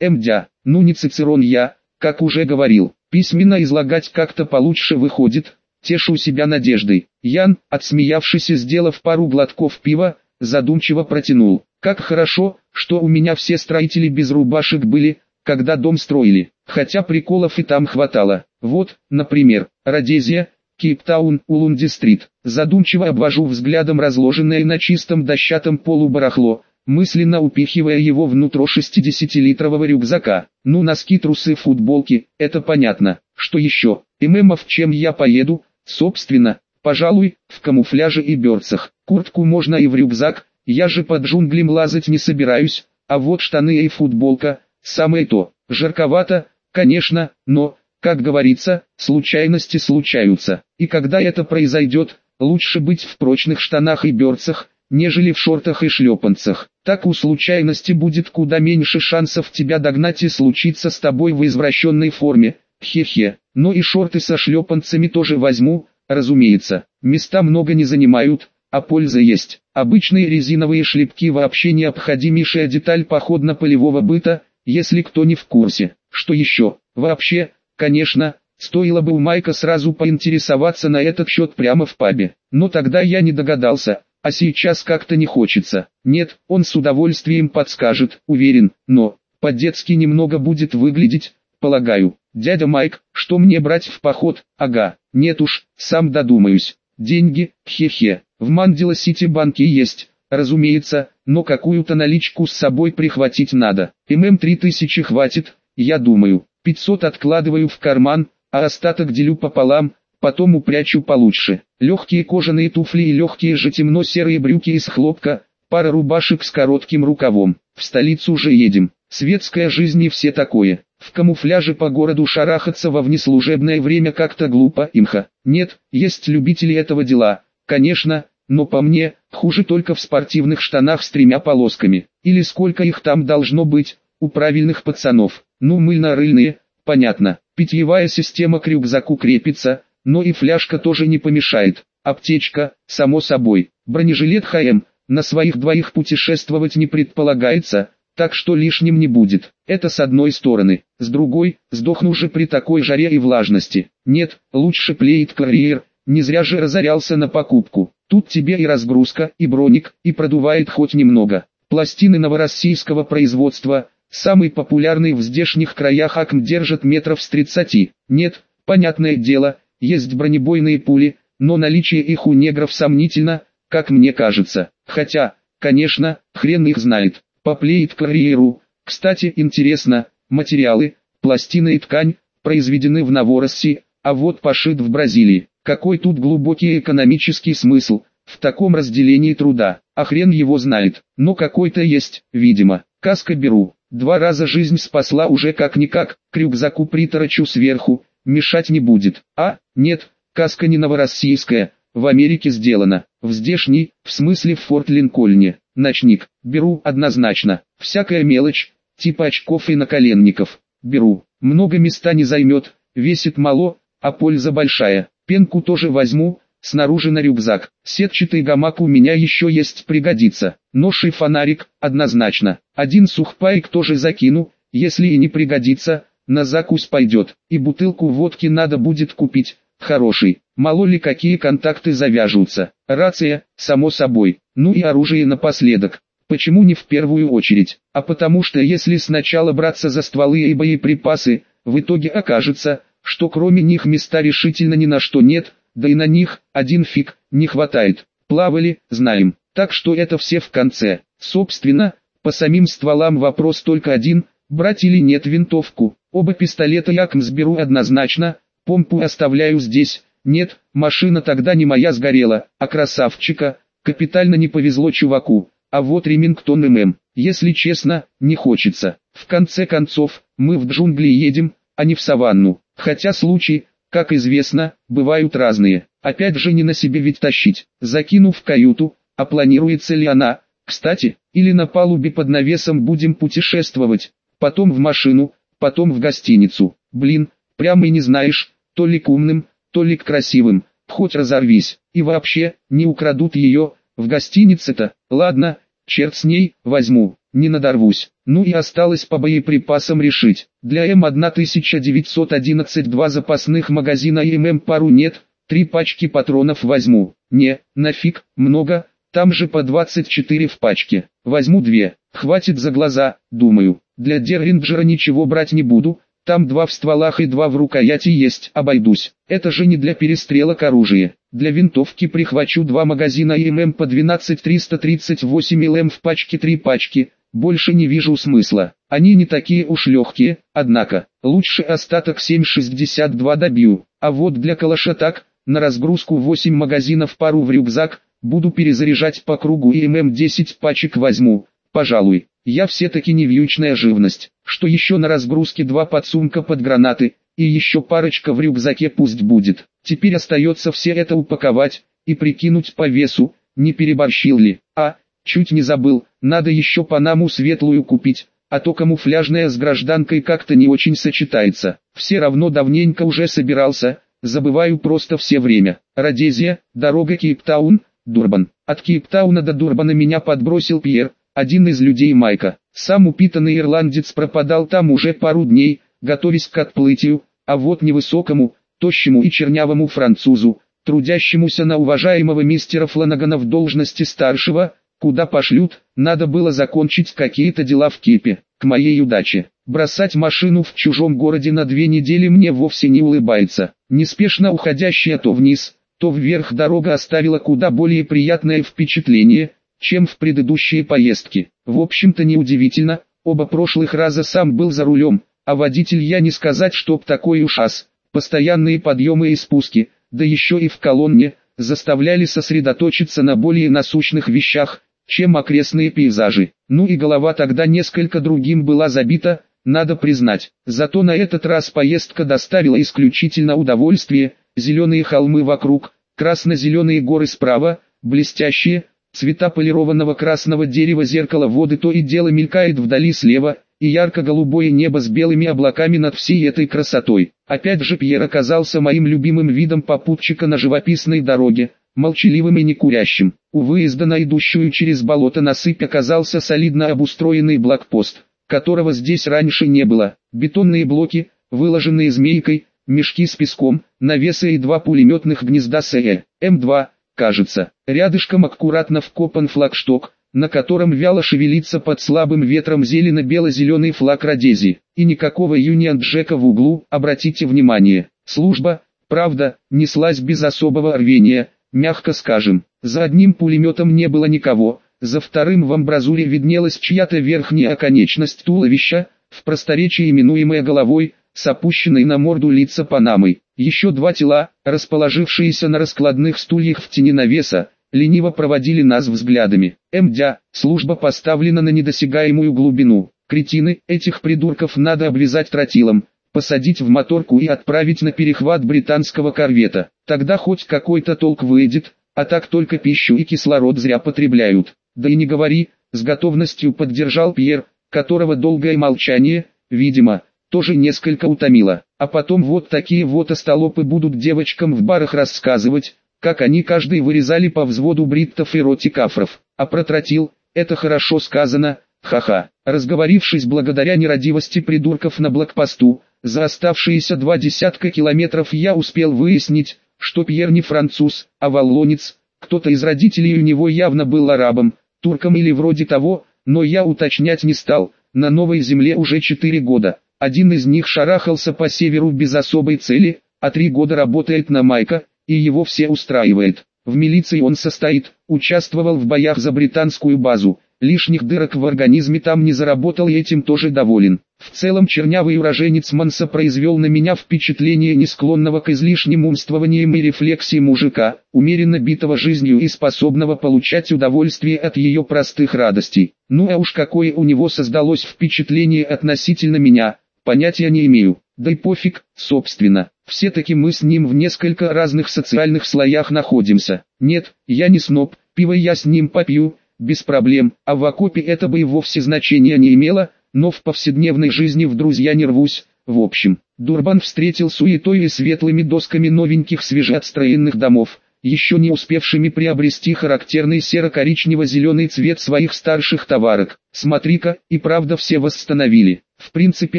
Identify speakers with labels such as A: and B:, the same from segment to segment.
A: Мдя, ну не Цицерон я, как уже говорил, письменно излагать как-то получше выходит, тешу себя надеждой. Ян, отсмеявшись и сделав пару глотков пива, задумчиво протянул. Как хорошо, что у меня все строители без рубашек были, когда дом строили, хотя приколов и там хватало. Вот, например, Родезия, Кейптаун, Улунди-стрит. Задумчиво обвожу взглядом разложенное на чистом дощатом полу барахло, мысленно упихивая его внутрь 60-литрового рюкзака. Ну носки, трусы, футболки, это понятно. Что еще? ММов чем я поеду? Собственно, пожалуй, в камуфляже и берцах. Куртку можно и в рюкзак, я же под джунглем лазать не собираюсь, а вот штаны и футболка, самое то. Жарковато, конечно, но, как говорится, случайности случаются. И когда это произойдет, лучше быть в прочных штанах и берцах, нежели в шортах и шлепанцах. Так у случайности будет куда меньше шансов тебя догнать и случиться с тобой в извращенной форме. Хе-хе. Но и шорты со шлепанцами тоже возьму, разумеется. Места много не занимают, а польза есть. Обычные резиновые шлепки вообще необходимейшая деталь походно-полевого быта, если кто не в курсе. Что еще? Вообще, конечно, стоило бы у Майка сразу поинтересоваться на этот счет прямо в пабе. Но тогда я не догадался, а сейчас как-то не хочется. Нет, он с удовольствием подскажет, уверен, но, по-детски немного будет выглядеть, полагаю. Дядя Майк, что мне брать в поход? Ага, нет уж, сам додумаюсь. Деньги, хе-хе, в Мандила Сити банке есть, разумеется, но какую-то наличку с собой прихватить надо. ММ 3000 хватит, я думаю, 500 откладываю в карман, а остаток делю пополам, потом упрячу получше. Легкие кожаные туфли и легкие же темно-серые брюки из хлопка, пара рубашек с коротким рукавом. В столицу уже едем. Светская жизнь и все такое. В камуфляже по городу шарахаться во внеслужебное время как-то глупо, имха. Нет, есть любители этого дела, конечно, но по мне, хуже только в спортивных штанах с тремя полосками. Или сколько их там должно быть, у правильных пацанов. Ну мыльно-рыльные, понятно. Питьевая система к рюкзаку крепится, но и фляжка тоже не помешает. Аптечка, само собой. Бронежилет ХМ, на своих двоих путешествовать не предполагается, так что лишним не будет. Это с одной стороны. С другой, сдохну же при такой жаре и влажности. Нет, лучше плеет карьер, не зря же разорялся на покупку. Тут тебе и разгрузка, и броник, и продувает хоть немного. Пластины новороссийского производства, самый популярный в здешних краях АКМ держит метров с 30. Нет, понятное дело, есть бронебойные пули, но наличие их у негров сомнительно, как мне кажется. Хотя, конечно, хрен их знает. Поплеет карьеру. Кстати, интересно, материалы, пластины и ткань, произведены в Новороссии, а вот пошит в Бразилии. Какой тут глубокий экономический смысл, в таком разделении труда, а хрен его знает, но какой-то есть, видимо. Каска беру, два раза жизнь спасла уже как-никак, к рюкзаку приторочу сверху, мешать не будет. А, нет, каска не новороссийская, в Америке сделана, в здешней, в смысле в Форт Линкольне. Ночник, беру однозначно, всякая мелочь, типа очков и наколенников, беру. Много места не займет, весит мало, а польза большая. Пенку тоже возьму, снаружи на рюкзак. Сетчатый гамак у меня еще есть пригодится. Нож и фонарик, однозначно. Один сухпайк тоже закину, если и не пригодится, на закусь пойдет, и бутылку водки надо будет купить, хороший. Мало ли какие контакты завяжутся. Рация, само собой, ну и оружие напоследок. Почему не в первую очередь? А потому что если сначала браться за стволы и боеприпасы, в итоге окажется, что кроме них места решительно ни на что нет, да и на них, один фиг, не хватает. Плавали, знаем. Так что это все в конце. Собственно, по самим стволам вопрос только один, брать или нет винтовку. Оба пистолета я к сберу однозначно, помпу оставляю здесь. Нет, машина тогда не моя сгорела, а красавчика. Капитально не повезло чуваку. А вот Ремингтон ММ, если честно, не хочется. В конце концов, мы в джунгли едем, а не в саванну. Хотя случаи, как известно, бывают разные. Опять же не на себе ведь тащить. Закинув в каюту, а планируется ли она, кстати, или на палубе под навесом будем путешествовать, потом в машину, потом в гостиницу. Блин, прямо и не знаешь, то ли к умным, то ли к красивым, хоть разорвись. И вообще, не украдут ее, в гостинице-то, ладно, черт с ней, возьму. не надорвусь. Ну и осталось по боеприпасам решить. Для М1911 два запасных магазина и ММ пару нет, три пачки патронов возьму. Не, нафиг, много, там же по 24 в пачке. Возьму две, хватит за глаза, думаю. Для Дерринджера ничего брать не буду, там два в стволах и два в рукояти есть, обойдусь. Это же не для перестрелок оружие. Для винтовки прихвачу два магазина ИММ по 12338 ЛМ в пачке три пачки. Больше не вижу смысла. Они не такие уж легкие, однако, лучше остаток 7,62 добью. А вот для калаша так, на разгрузку 8 магазинов пару в рюкзак, буду перезаряжать по кругу и ММ-10 пачек возьму, пожалуй. Я все-таки не вьючная живность, что еще на разгрузке два подсумка под гранаты, и еще парочка в рюкзаке пусть будет. Теперь остается все это упаковать, и прикинуть по весу, не переборщил ли. А, чуть не забыл, надо еще панаму светлую купить, а то камуфляжная с гражданкой как-то не очень сочетается. Все равно давненько уже собирался, забываю просто все время. Родезия, дорога Кейптаун, Дурбан. От Кейптауна до Дурбана меня подбросил Пьер, один из людей Майка, сам упитанный ирландец пропадал там уже пару дней, готовясь к отплытию, а вот невысокому, тощему и чернявому французу, трудящемуся на уважаемого мистера Фланагана в должности старшего, куда пошлют, надо было закончить какие-то дела в Кипе, к моей удаче. Бросать машину в чужом городе на две недели мне вовсе не улыбается. Неспешно уходящая то вниз, то вверх дорога оставила куда более приятное впечатление, чем в предыдущие поездки. В общем-то неудивительно, оба прошлых раза сам был за рулем, а водитель я не сказать чтоб такой уж ас. Постоянные подъемы и спуски, да еще и в колонне, заставляли сосредоточиться на более насущных вещах, чем окрестные пейзажи. Ну и голова тогда несколько другим была забита, надо признать. Зато на этот раз поездка доставила исключительно удовольствие, зеленые холмы вокруг, красно-зеленые горы справа, блестящие, Цвета полированного красного дерева зеркала воды то и дело мелькает вдали слева, и ярко-голубое небо с белыми облаками над всей этой красотой. Опять же Пьер оказался моим любимым видом попутчика на живописной дороге, молчаливым и некурящим. У выезда на идущую через болото насыпь оказался солидно обустроенный блокпост, которого здесь раньше не было. Бетонные блоки, выложенные змейкой, мешки с песком, навесы и два пулеметных гнезда СЭ, М2, кажется. Рядышком аккуратно вкопан флагшток, на котором вяло шевелится под слабым ветром зелено-бело-зеленый флаг Родези. И никакого Юнион Джека в углу, обратите внимание. Служба, правда, неслась без особого рвения, мягко скажем. За одним пулеметом не было никого, за вторым в амбразуре виднелась чья-то верхняя конечность туловища, в просторечии именуемая головой, с опущенной на морду лица панамой. Еще два тела, расположившиеся на раскладных стульях в тени навеса, лениво проводили нас взглядами. МДЯ, служба поставлена на недосягаемую глубину. Кретины, этих придурков надо обвязать тротилом, посадить в моторку и отправить на перехват британского корвета. Тогда хоть какой-то толк выйдет, а так только пищу и кислород зря потребляют. Да и не говори, с готовностью поддержал Пьер, которого долгое молчание, видимо, тоже несколько утомило. А потом вот такие вот остолопы будут девочкам в барах рассказывать, как они каждый вырезали по взводу бриттов и ротикафров. А протротил, это хорошо сказано, ха-ха. Разговорившись благодаря нерадивости придурков на блокпосту, за оставшиеся два десятка километров я успел выяснить, что Пьер не француз, а валлонец, кто-то из родителей у него явно был арабом, турком или вроде того, но я уточнять не стал, на новой земле уже четыре года. Один из них шарахался по северу без особой цели, а три года работает на Майка, и его все устраивает. В милиции он состоит, участвовал в боях за британскую базу, лишних дырок в организме там не заработал и этим тоже доволен. В целом чернявый уроженец Манса произвел на меня впечатление не склонного к излишним умствованиям и рефлексии мужика, умеренно битого жизнью и способного получать удовольствие от ее простых радостей. Ну а уж какое у него создалось впечатление относительно меня, понятия не имею. Да и пофиг, собственно, все-таки мы с ним в несколько разных социальных слоях находимся. Нет, я не сноб, пиво я с ним попью, без проблем, а в окопе это бы и вовсе значения не имело, но в повседневной жизни в друзья не рвусь. В общем, Дурбан встретил суетой и светлыми досками новеньких свежеотстроенных домов, еще не успевшими приобрести характерный серо-коричнево-зеленый цвет своих старших товарок. Смотри-ка, и правда все восстановили. В принципе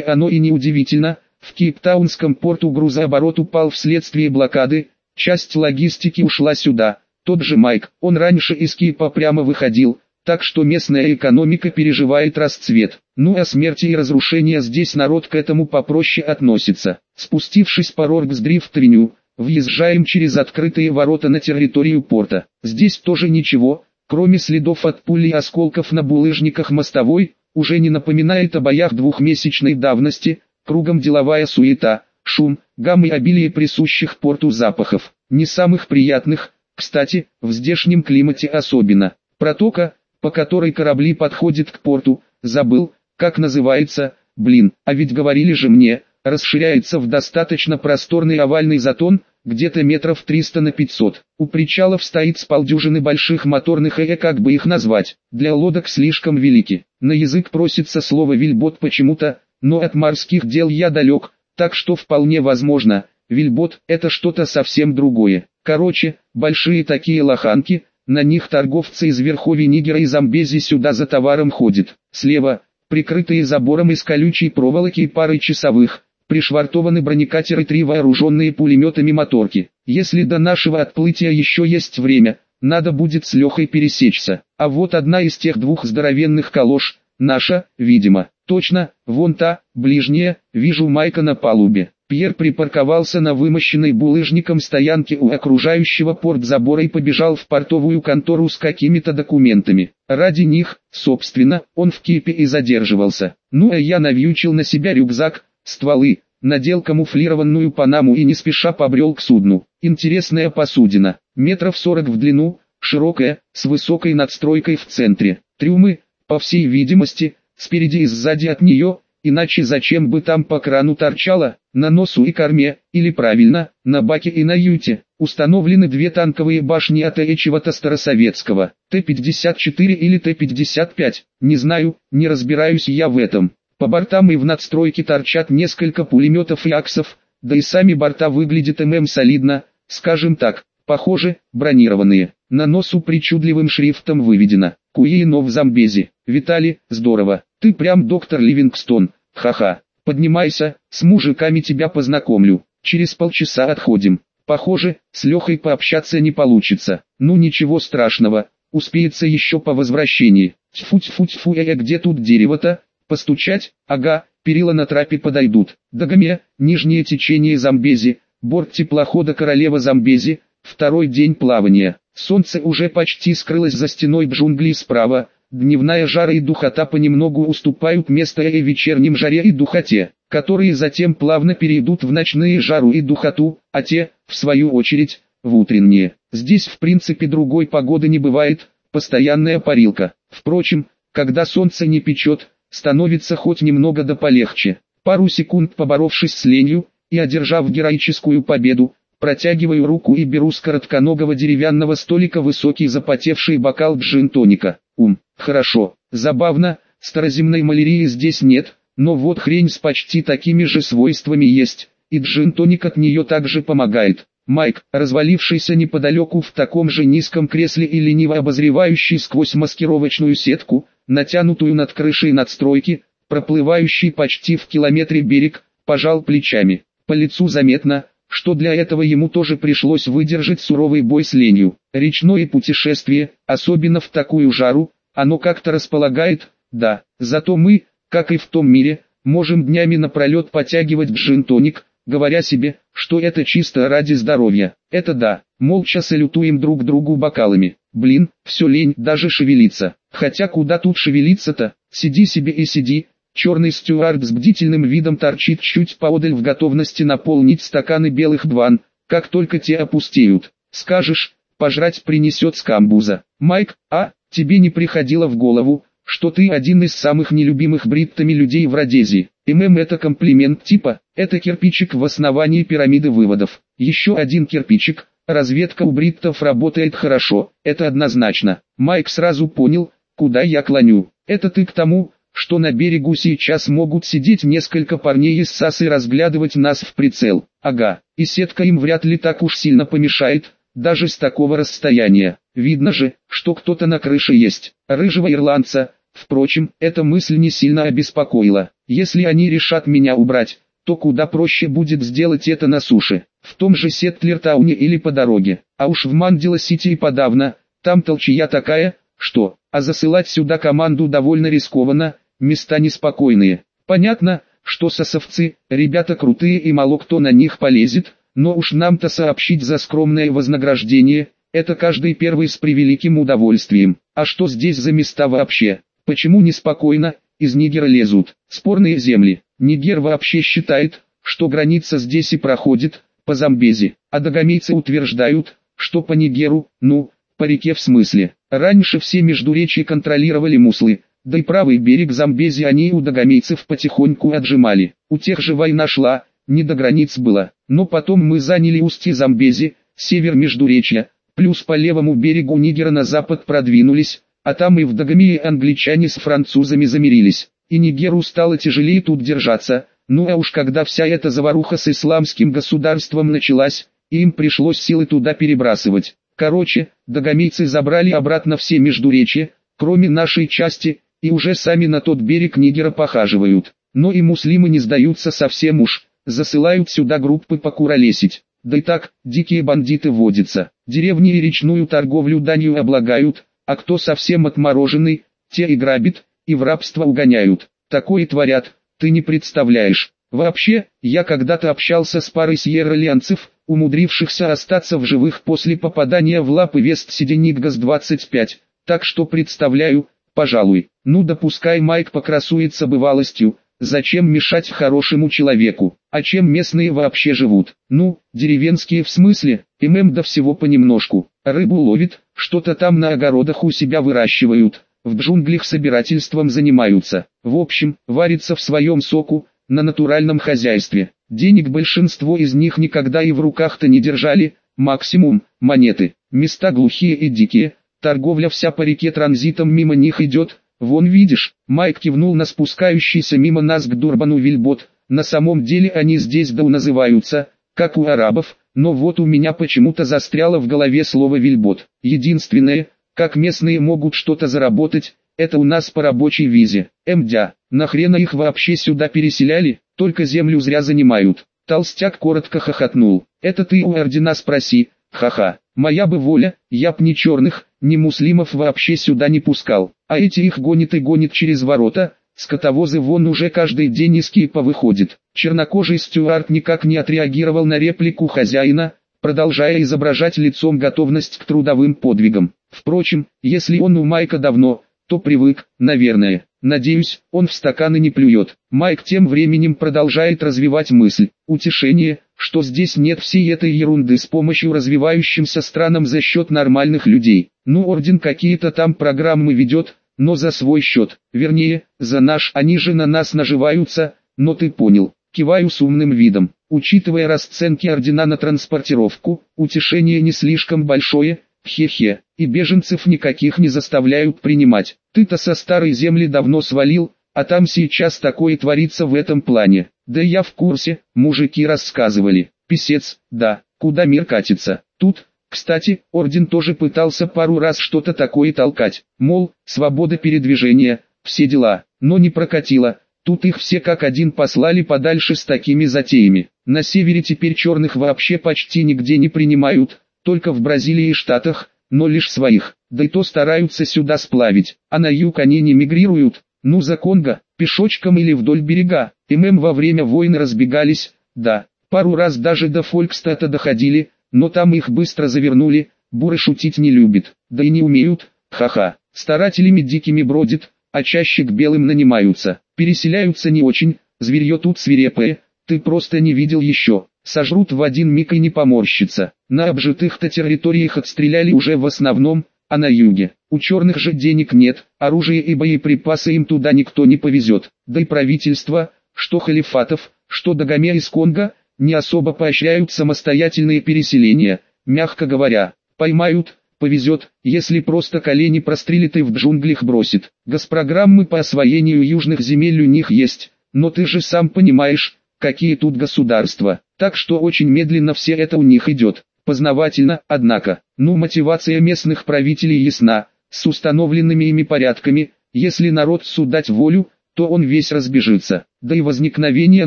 A: оно и не удивительно, в Кейптаунском порту грузооборот упал вследствие блокады, часть логистики ушла сюда. Тот же Майк, он раньше из Кейпа прямо выходил, так что местная экономика переживает расцвет. Ну а смерти и разрушения здесь народ к этому попроще относится. Спустившись по Роргсдрифт-треню, въезжаем через открытые ворота на территорию порта. Здесь тоже ничего, кроме следов от пули и осколков на булыжниках мостовой, уже не напоминает о боях двухмесячной давности, кругом деловая суета, шум, гам и обилие присущих порту запахов. Не самых приятных, кстати, в здешнем климате особенно. Протока, по которой корабли подходят к порту, забыл, как называется, блин, а ведь говорили же мне, расширяется в достаточно просторный овальный затон, где-то метров 300 на 500. У причалов стоит с полдюжины больших моторных э, как бы их назвать, для лодок слишком велики. На язык просится слово «вильбот» почему-то, но от морских дел я далек, так что вполне возможно, вильбот – это что-то совсем другое. Короче, большие такие лоханки – на них торговцы из Верховья Нигера и Замбези сюда за товаром ходят. Слева, прикрытые забором из колючей проволоки и парой часовых, пришвартованы бронекатеры три вооруженные пулеметами моторки. Если до нашего отплытия еще есть время, надо будет с Лехой пересечься. А вот одна из тех двух здоровенных калош, наша, видимо. Точно, вон та, ближняя, вижу Майка на палубе. Пьер припарковался на вымощенной булыжником стоянке у окружающего порт забора и побежал в портовую контору с какими-то документами. Ради них, собственно, он в кипе и задерживался. Ну а я навьючил на себя рюкзак, стволы, надел камуфлированную панаму и не спеша побрел к судну. Интересная посудина, метров сорок в длину, широкая, с высокой надстройкой в центре. Трюмы, по всей видимости, спереди и сзади от нее, иначе зачем бы там по крану торчало, на носу и корме, или правильно, на баке и на юте, установлены две танковые башни от чего-то старосоветского, Т-54 или Т-55, не знаю, не разбираюсь я в этом. По бортам и в надстройке торчат несколько пулеметов и аксов, да и сами борта выглядят ММ солидно, скажем так, похоже, бронированные. На носу причудливым шрифтом выведено «Куино в Замбези». Виталий, здорово, ты прям доктор Ливингстон, ха-ха. Поднимайся, с мужиками тебя познакомлю. Через полчаса отходим. Похоже, с Лехой пообщаться не получится. Ну ничего страшного, успеется еще по возвращении. Тьфу-тьфу-тьфу, э, где тут дерево-то? Постучать? Ага, перила на трапе подойдут. Дагоме, нижнее течение Замбези, борт теплохода Королева Замбези, второй день плавания. Солнце уже почти скрылось за стеной джунглей справа, Дневная жара и духота понемногу уступают место и вечерним жаре и духоте, которые затем плавно перейдут в ночные жару и духоту, а те, в свою очередь, в утренние. Здесь в принципе другой погоды не бывает, постоянная парилка. Впрочем, когда солнце не печет, становится хоть немного да полегче. Пару секунд поборовшись с ленью, и одержав героическую победу, протягиваю руку и беру с коротконогого деревянного столика высокий запотевший бокал джин-тоника. Ум, хорошо, забавно, староземной малярии здесь нет, но вот хрень с почти такими же свойствами есть, и джин-тоник от нее также помогает. Майк, развалившийся неподалеку в таком же низком кресле и лениво обозревающий сквозь маскировочную сетку, натянутую над крышей надстройки, проплывающий почти в километре берег, пожал плечами. По лицу заметно, что для этого ему тоже пришлось выдержать суровый бой с ленью. Речное путешествие, особенно в такую жару, оно как-то располагает, да, зато мы, как и в том мире, можем днями напролет потягивать джин-тоник, говоря себе, что это чисто ради здоровья. Это да, молча салютуем друг другу бокалами. Блин, все лень даже шевелиться. Хотя куда тут шевелиться-то, сиди себе и сиди, Черный стюард с бдительным видом торчит чуть поодаль в готовности наполнить стаканы белых дван, как только те опустеют. Скажешь, пожрать принесет с камбуза. Майк, а, тебе не приходило в голову, что ты один из самых нелюбимых бриттами людей в Родезии. ММ это комплимент типа, это кирпичик в основании пирамиды выводов. Еще один кирпичик, разведка у бриттов работает хорошо, это однозначно. Майк сразу понял, куда я клоню. Это ты к тому, что на берегу сейчас могут сидеть несколько парней из САС и разглядывать нас в прицел. Ага, и сетка им вряд ли так уж сильно помешает, даже с такого расстояния. Видно же, что кто-то на крыше есть. Рыжего ирландца, впрочем, эта мысль не сильно обеспокоила. Если они решат меня убрать, то куда проще будет сделать это на суше, в том же Сеттлертауне или по дороге. А уж в Мандила-Сити и подавно, там толчья такая, что, а засылать сюда команду довольно рискованно, места неспокойные. Понятно, что сосовцы, ребята крутые и мало кто на них полезет, но уж нам-то сообщить за скромное вознаграждение, это каждый первый с превеликим удовольствием. А что здесь за места вообще? Почему неспокойно, из Нигера лезут? Спорные земли. Нигер вообще считает, что граница здесь и проходит, по Замбези, а догомейцы утверждают, что по Нигеру, ну, по реке в смысле. Раньше все междуречья контролировали муслы, да и правый берег Замбези они у догомейцев потихоньку отжимали. У тех же война шла, не до границ было. Но потом мы заняли устье Замбези, север Междуречья, плюс по левому берегу Нигера на запад продвинулись, а там и в Дагомии англичане с французами замирились. И Нигеру стало тяжелее тут держаться, ну а уж когда вся эта заваруха с исламским государством началась, им пришлось силы туда перебрасывать. Короче, дагомейцы забрали обратно все междуречья, кроме нашей части, и уже сами на тот берег Нигера похаживают. Но и муслимы не сдаются совсем уж, засылают сюда группы покуролесить. Да и так, дикие бандиты водятся, деревни и речную торговлю данью облагают, а кто совсем отмороженный, те и грабит, и в рабство угоняют. Такое творят, ты не представляешь. Вообще, я когда-то общался с парой сьерролианцев, умудрившихся остаться в живых после попадания в лапы Вест-Сиденитгас-25, так что представляю, пожалуй. Ну допускай Майк покрасуется бывалостью, зачем мешать хорошему человеку, а чем местные вообще живут? Ну, деревенские в смысле, ММ до всего понемножку, рыбу ловит, что-то там на огородах у себя выращивают, в джунглях собирательством занимаются, в общем, варится в своем соку, на натуральном хозяйстве. Денег большинство из них никогда и в руках-то не держали, максимум, монеты, места глухие и дикие, Торговля вся по реке транзитом мимо них идет, вон видишь, Майк кивнул на спускающийся мимо нас к Дурбану Вильбот, на самом деле они здесь Дау называются, как у арабов, но вот у меня почему-то застряло в голове слово Вильбот. Единственное, как местные могут что-то заработать, это у нас по рабочей визе. Мдя, нахрена их вообще сюда переселяли, только землю зря занимают. Толстяк коротко хохотнул. Это ты у ордена спроси, ха-ха. Моя бы воля, я б ни черных, ни муслимов вообще сюда не пускал, а эти их гонит и гонит через ворота, скотовозы вон уже каждый день из Киепа выходит. Чернокожий Стюарт никак не отреагировал на реплику хозяина, продолжая изображать лицом готовность к трудовым подвигам. Впрочем, если он у Майка давно, то привык, наверное. Надеюсь, он в стаканы не плюет. Майк тем временем продолжает развивать мысль. Утешение, что здесь нет всей этой ерунды с помощью развивающимся странам за счет нормальных людей. Ну орден какие-то там программы ведет, но за свой счет, вернее, за наш, они же на нас наживаются, но ты понял. Киваю с умным видом. Учитывая расценки ордена на транспортировку, утешение не слишком большое, хе-хе, и беженцев никаких не заставляют принимать. Ты-то со старой земли давно свалил, а там сейчас такое творится в этом плане. Да я в курсе, мужики рассказывали. Писец, да, куда мир катится. Тут, кстати, орден тоже пытался пару раз что-то такое толкать. Мол, свобода передвижения, все дела, но не прокатило. Тут их все как один послали подальше с такими затеями. На севере теперь черных вообще почти нигде не принимают, только в Бразилии и Штатах, но лишь своих, да и то стараются сюда сплавить, а на юг они не мигрируют, ну за Конго, пешочком или вдоль берега, ММ во время войны разбегались, да, пару раз даже до Фолькстата доходили, но там их быстро завернули, буры шутить не любят, да и не умеют, ха-ха, старателями дикими бродит, а чаще к белым нанимаются, переселяются не очень, зверье тут свирепое, ты просто не видел еще, сожрут в один миг и не поморщится. На обжитых-то территориях отстреляли уже в основном, а на юге, у черных же денег нет, оружие и боеприпасы им туда никто не повезет, да и правительство, что халифатов, что Дагомя из Конго, не особо поощряют самостоятельные переселения, мягко говоря, поймают, повезет, если просто колени прострелит и в джунглях бросит. Госпрограммы по освоению южных земель у них есть, но ты же сам понимаешь, какие тут государства, так что очень медленно все это у них идет. Познавательно, однако. Ну мотивация местных правителей ясна, с установленными ими порядками, если народ судать волю, то он весь разбежится. Да и возникновение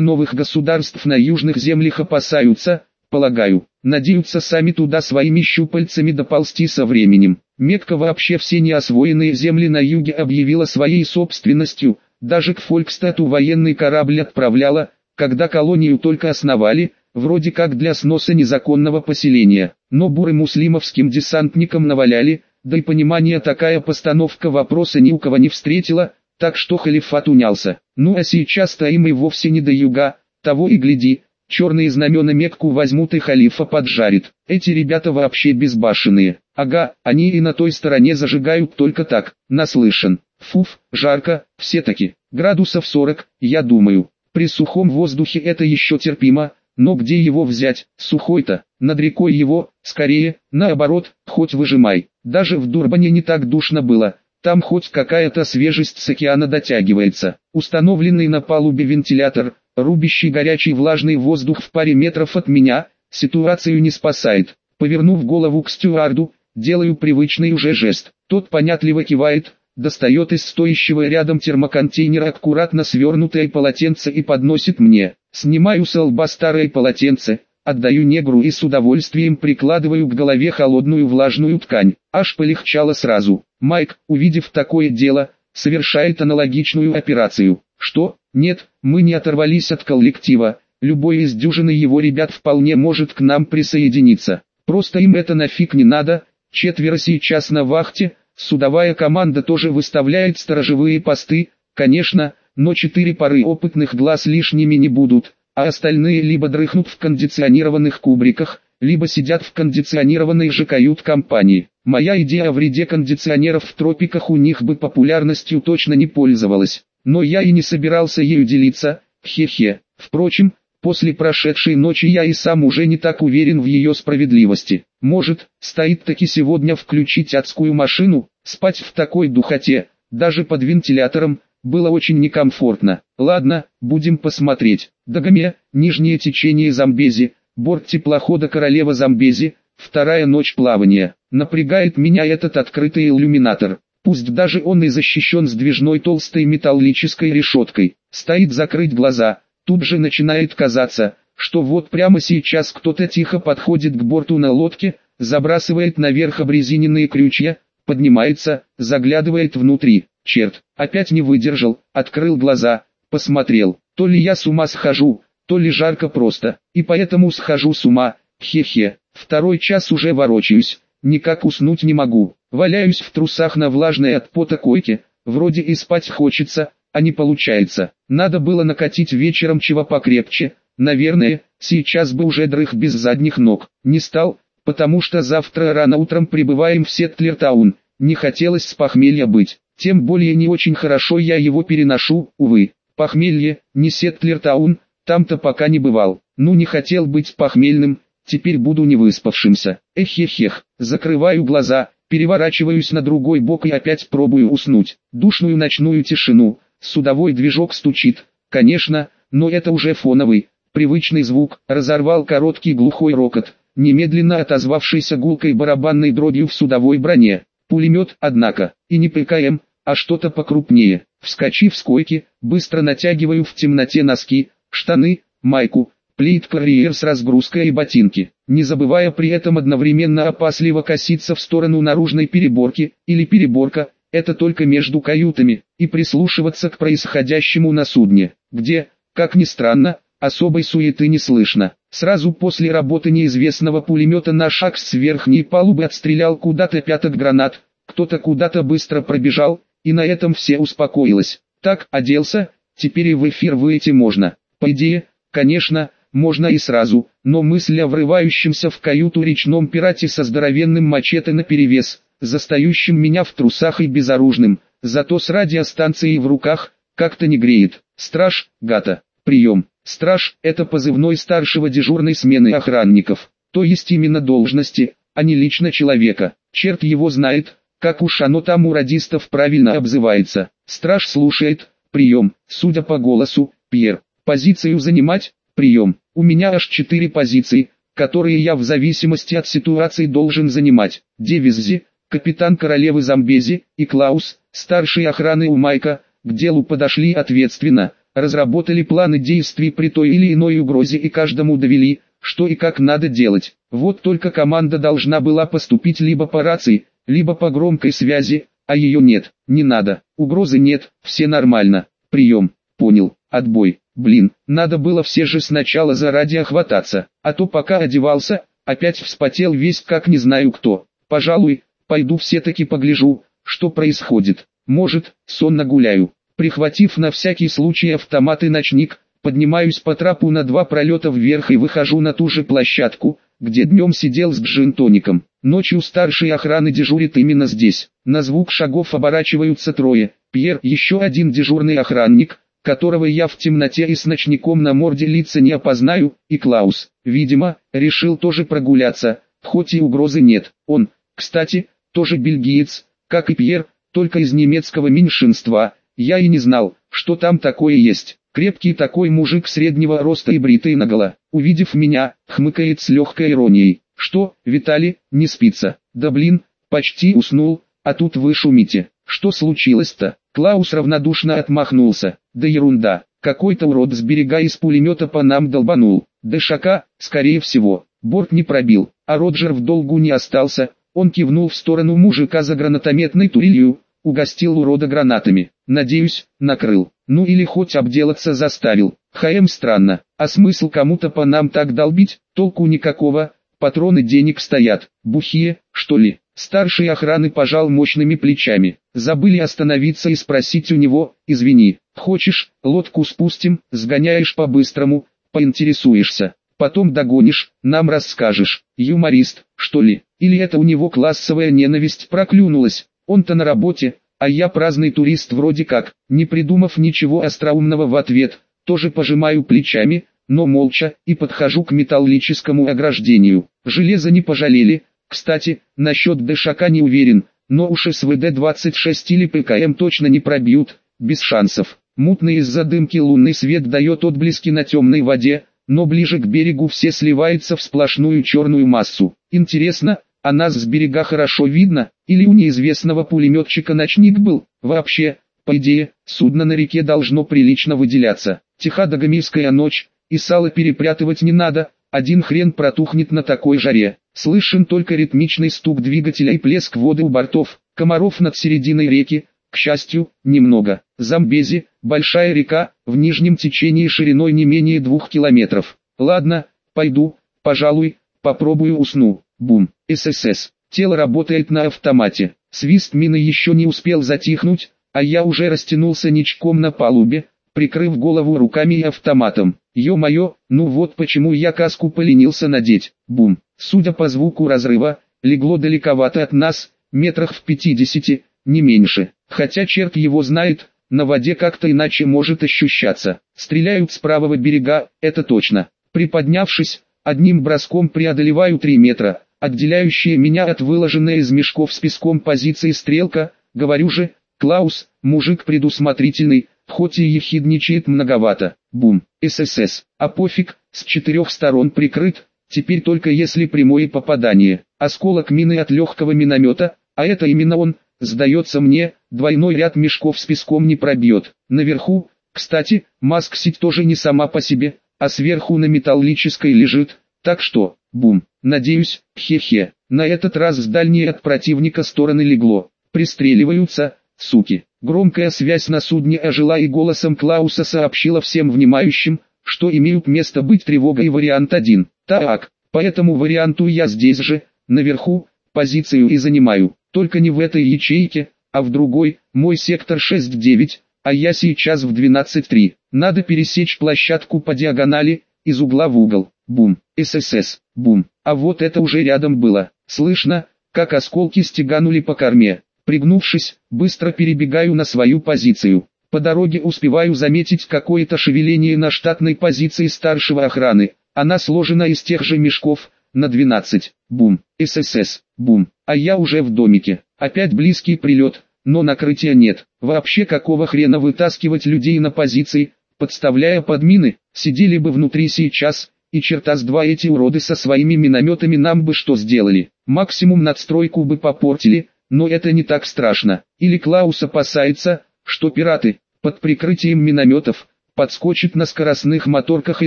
A: новых государств на южных землях опасаются, полагаю, надеются сами туда своими щупальцами доползти со временем. Мекка вообще все неосвоенные земли на юге объявила своей собственностью, даже к Фолькстату военный корабль отправляла, когда колонию только основали, вроде как для сноса незаконного поселения. Но буры муслимовским десантникам наваляли, да и понимание такая постановка вопроса ни у кого не встретила, так что халифат унялся. Ну а сейчас стоим и вовсе не до юга, того и гляди, черные знамена Мекку возьмут и халифа поджарит. Эти ребята вообще безбашенные. Ага, они и на той стороне зажигают только так, наслышан. Фуф, жарко, все-таки, градусов 40, я думаю. При сухом воздухе это еще терпимо, но где его взять, сухой-то, над рекой его, скорее, наоборот, хоть выжимай. Даже в Дурбане не так душно было, там хоть какая-то свежесть с океана дотягивается. Установленный на палубе вентилятор, рубящий горячий влажный воздух в паре метров от меня, ситуацию не спасает. Повернув голову к стюарду, делаю привычный уже жест. Тот понятливо кивает, достает из стоящего рядом термоконтейнера аккуратно свернутое полотенце и подносит мне. Снимаю с лба старое полотенце, отдаю негру и с удовольствием прикладываю к голове холодную влажную ткань. Аж полегчало сразу. Майк, увидев такое дело, совершает аналогичную операцию. Что? Нет, мы не оторвались от коллектива. Любой из дюжины его ребят вполне может к нам присоединиться. Просто им это нафиг не надо. Четверо сейчас на вахте, судовая команда тоже выставляет сторожевые посты, конечно, но четыре пары опытных глаз лишними не будут а остальные либо дрыхнут в кондиционированных кубриках, либо сидят в кондиционированной же кают-компании. Моя идея о вреде кондиционеров в тропиках у них бы популярностью точно не пользовалась, но я и не собирался ею делиться, хе-хе. Впрочем, после прошедшей ночи я и сам уже не так уверен в ее справедливости. Может, стоит таки сегодня включить адскую машину, спать в такой духоте, даже под вентилятором, было очень некомфортно. Ладно, будем посмотреть. Дагаме, нижнее течение Замбези, борт теплохода Королева Замбези, вторая ночь плавания. Напрягает меня этот открытый иллюминатор. Пусть даже он и защищен сдвижной толстой металлической решеткой. Стоит закрыть глаза. Тут же начинает казаться, что вот прямо сейчас кто-то тихо подходит к борту на лодке, забрасывает наверх обрезиненные крючья, поднимается, заглядывает внутри. Черт, опять не выдержал, открыл глаза, посмотрел. То ли я с ума схожу, то ли жарко просто, и поэтому схожу с ума, хе-хе. Второй час уже ворочаюсь, никак уснуть не могу. Валяюсь в трусах на влажной от пота койке, вроде и спать хочется, а не получается. Надо было накатить вечером чего покрепче, наверное, сейчас бы уже дрых без задних ног. Не стал, потому что завтра рано утром прибываем в Сеттлертаун, не хотелось с похмелья быть. Тем более не очень хорошо я его переношу, увы. Похмелье, не Сеттлертаун, там-то пока не бывал. Ну не хотел быть похмельным, теперь буду не выспавшимся. Эх-эх-эх, закрываю глаза, переворачиваюсь на другой бок и опять пробую уснуть. Душную ночную тишину, судовой движок стучит, конечно, но это уже фоновый, привычный звук, разорвал короткий глухой рокот, немедленно отозвавшийся гулкой барабанной дробью в судовой броне. Пулемет, однако, и не ПКМ, а что-то покрупнее. Вскочив с койки, быстро натягиваю в темноте носки, штаны, майку, плит-карьер с разгрузкой и ботинки, не забывая при этом одновременно опасливо коситься в сторону наружной переборки, или переборка, это только между каютами, и прислушиваться к происходящему на судне, где, как ни странно, особой суеты не слышно. Сразу после работы неизвестного пулемета на шаг с верхней палубы отстрелял куда-то пяток гранат, кто-то куда-то быстро пробежал, и на этом все успокоилось. Так, оделся, теперь и в эфир выйти можно. По идее, конечно, можно и сразу, но мысль о врывающемся в каюту речном пирате со здоровенным мачете наперевес, застающим меня в трусах и безоружным, зато с радиостанцией в руках, как-то не греет. Страж, гата, прием. Страж – это позывной старшего дежурной смены охранников, то есть именно должности, а не лично человека. Черт его знает, как уж оно там у радистов правильно обзывается. Страж слушает, прием, судя по голосу, Пьер. Позицию занимать, прием. У меня аж четыре позиции, которые я в зависимости от ситуации должен занимать. Девиззи, капитан королевы Замбези, и Клаус, старший охраны у Майка, к делу подошли ответственно, разработали планы действий при той или иной угрозе и каждому довели, что и как надо делать. Вот только команда должна была поступить либо по рации, либо по громкой связи, а ее нет, не надо, угрозы нет, все нормально, прием, понял, отбой. Блин, надо было все же сначала за радио хвататься, а то пока одевался, опять вспотел весь как не знаю кто. Пожалуй, пойду все-таки погляжу, что происходит. Может, сонно гуляю. Прихватив на всякий случай автомат и ночник, поднимаюсь по трапу на два пролета вверх и выхожу на ту же площадку, где днем сидел с джин-тоником. Ночью старший охраны дежурит именно здесь. На звук шагов оборачиваются трое. Пьер, еще один дежурный охранник, которого я в темноте и с ночником на морде лица не опознаю, и Клаус, видимо, решил тоже прогуляться, хоть и угрозы нет. Он, кстати, тоже бельгиец, как и Пьер, только из немецкого меньшинства. Я и не знал, что там такое есть. Крепкий такой мужик среднего роста и бритый наголо, увидев меня, хмыкает с легкой иронией. Что, Виталий, не спится? Да блин, почти уснул, а тут вы шумите. Что случилось-то? Клаус равнодушно отмахнулся. Да ерунда, какой-то урод с берега из пулемета по нам долбанул. Дышака, скорее всего, борт не пробил, а Роджер в долгу не остался. Он кивнул в сторону мужика за гранатометной турелью, угостил урода гранатами. Надеюсь, накрыл. Ну или хоть обделаться заставил. ХМ странно, а смысл кому-то по нам так долбить, толку никакого, патроны денег стоят, бухие, что ли. Старший охраны пожал мощными плечами. Забыли остановиться и спросить у него, извини, хочешь, лодку спустим, сгоняешь по-быстрому, поинтересуешься, потом догонишь, нам расскажешь, юморист, что ли, или это у него классовая ненависть проклюнулась, он-то на работе, а я праздный турист вроде как, не придумав ничего остроумного в ответ, тоже пожимаю плечами, но молча, и подхожу к металлическому ограждению. Железо не пожалели, кстати, насчет Дэшака не уверен, но уж СВД-26 или ПКМ точно не пробьют, без шансов. Мутный из-за дымки лунный свет дает отблески на темной воде, но ближе к берегу все сливается в сплошную черную массу. Интересно, а нас с берега хорошо видно, или у неизвестного пулеметчика ночник был? Вообще, по идее, судно на реке должно прилично выделяться. Тиха догомийская ночь, и сало перепрятывать не надо, один хрен протухнет на такой жаре. Слышен только ритмичный стук двигателя и плеск воды у бортов. Комаров над серединой реки, к счастью, немного. Замбези, большая река, в нижнем течении шириной не менее двух километров. Ладно, пойду, пожалуй, попробую усну. Бум, ССС. Тело работает на автомате. Свист мины еще не успел затихнуть, а я уже растянулся ничком на палубе, прикрыв голову руками и автоматом. Ё-моё, ну вот почему я каску поленился надеть. Бум. Судя по звуку разрыва, легло далековато от нас, метрах в 50, не меньше. Хотя черт его знает, на воде как-то иначе может ощущаться. Стреляют с правого берега, это точно. Приподнявшись, одним броском преодолеваю 3 метра, отделяющие меня от выложенной из мешков с песком позиции стрелка, говорю же, Клаус, мужик предусмотрительный, хоть и ехидничает многовато. Бум, ССС, а пофиг, с четырех сторон прикрыт, теперь только если прямое попадание. Осколок мины от легкого миномета, а это именно он, сдается мне, двойной ряд мешков с песком не пробьет. Наверху, кстати, маск-сеть тоже не сама по себе, а сверху на металлической лежит, так что, бум, надеюсь, хе-хе, на этот раз с дальней от противника стороны легло. Пристреливаются, суки. Громкая связь на судне ожила и голосом Клауса сообщила всем внимающим, что имеют место быть тревога и вариант 1. Так, по этому варианту я здесь же, наверху, позицию и занимаю, только не в этой ячейке, а в другой, мой сектор 6-9, а я сейчас в 12-3. Надо пересечь площадку по диагонали, из угла в угол. Бум, ССС, бум. А вот это уже рядом было. Слышно, как осколки стеганули по корме. Пригнувшись, быстро перебегаю на свою позицию. По дороге успеваю заметить какое-то шевеление на штатной позиции старшего охраны. Она сложена из тех же мешков, на 12. Бум, ССС, бум. А я уже в домике. Опять близкий прилет, но накрытия нет. Вообще какого хрена вытаскивать людей на позиции, подставляя под мины, сидели бы внутри сейчас, и черта с два эти уроды со своими минометами нам бы что сделали. Максимум надстройку бы попортили, но это не так страшно. Или Клаус опасается, что пираты, под прикрытием минометов, подскочат на скоростных моторках и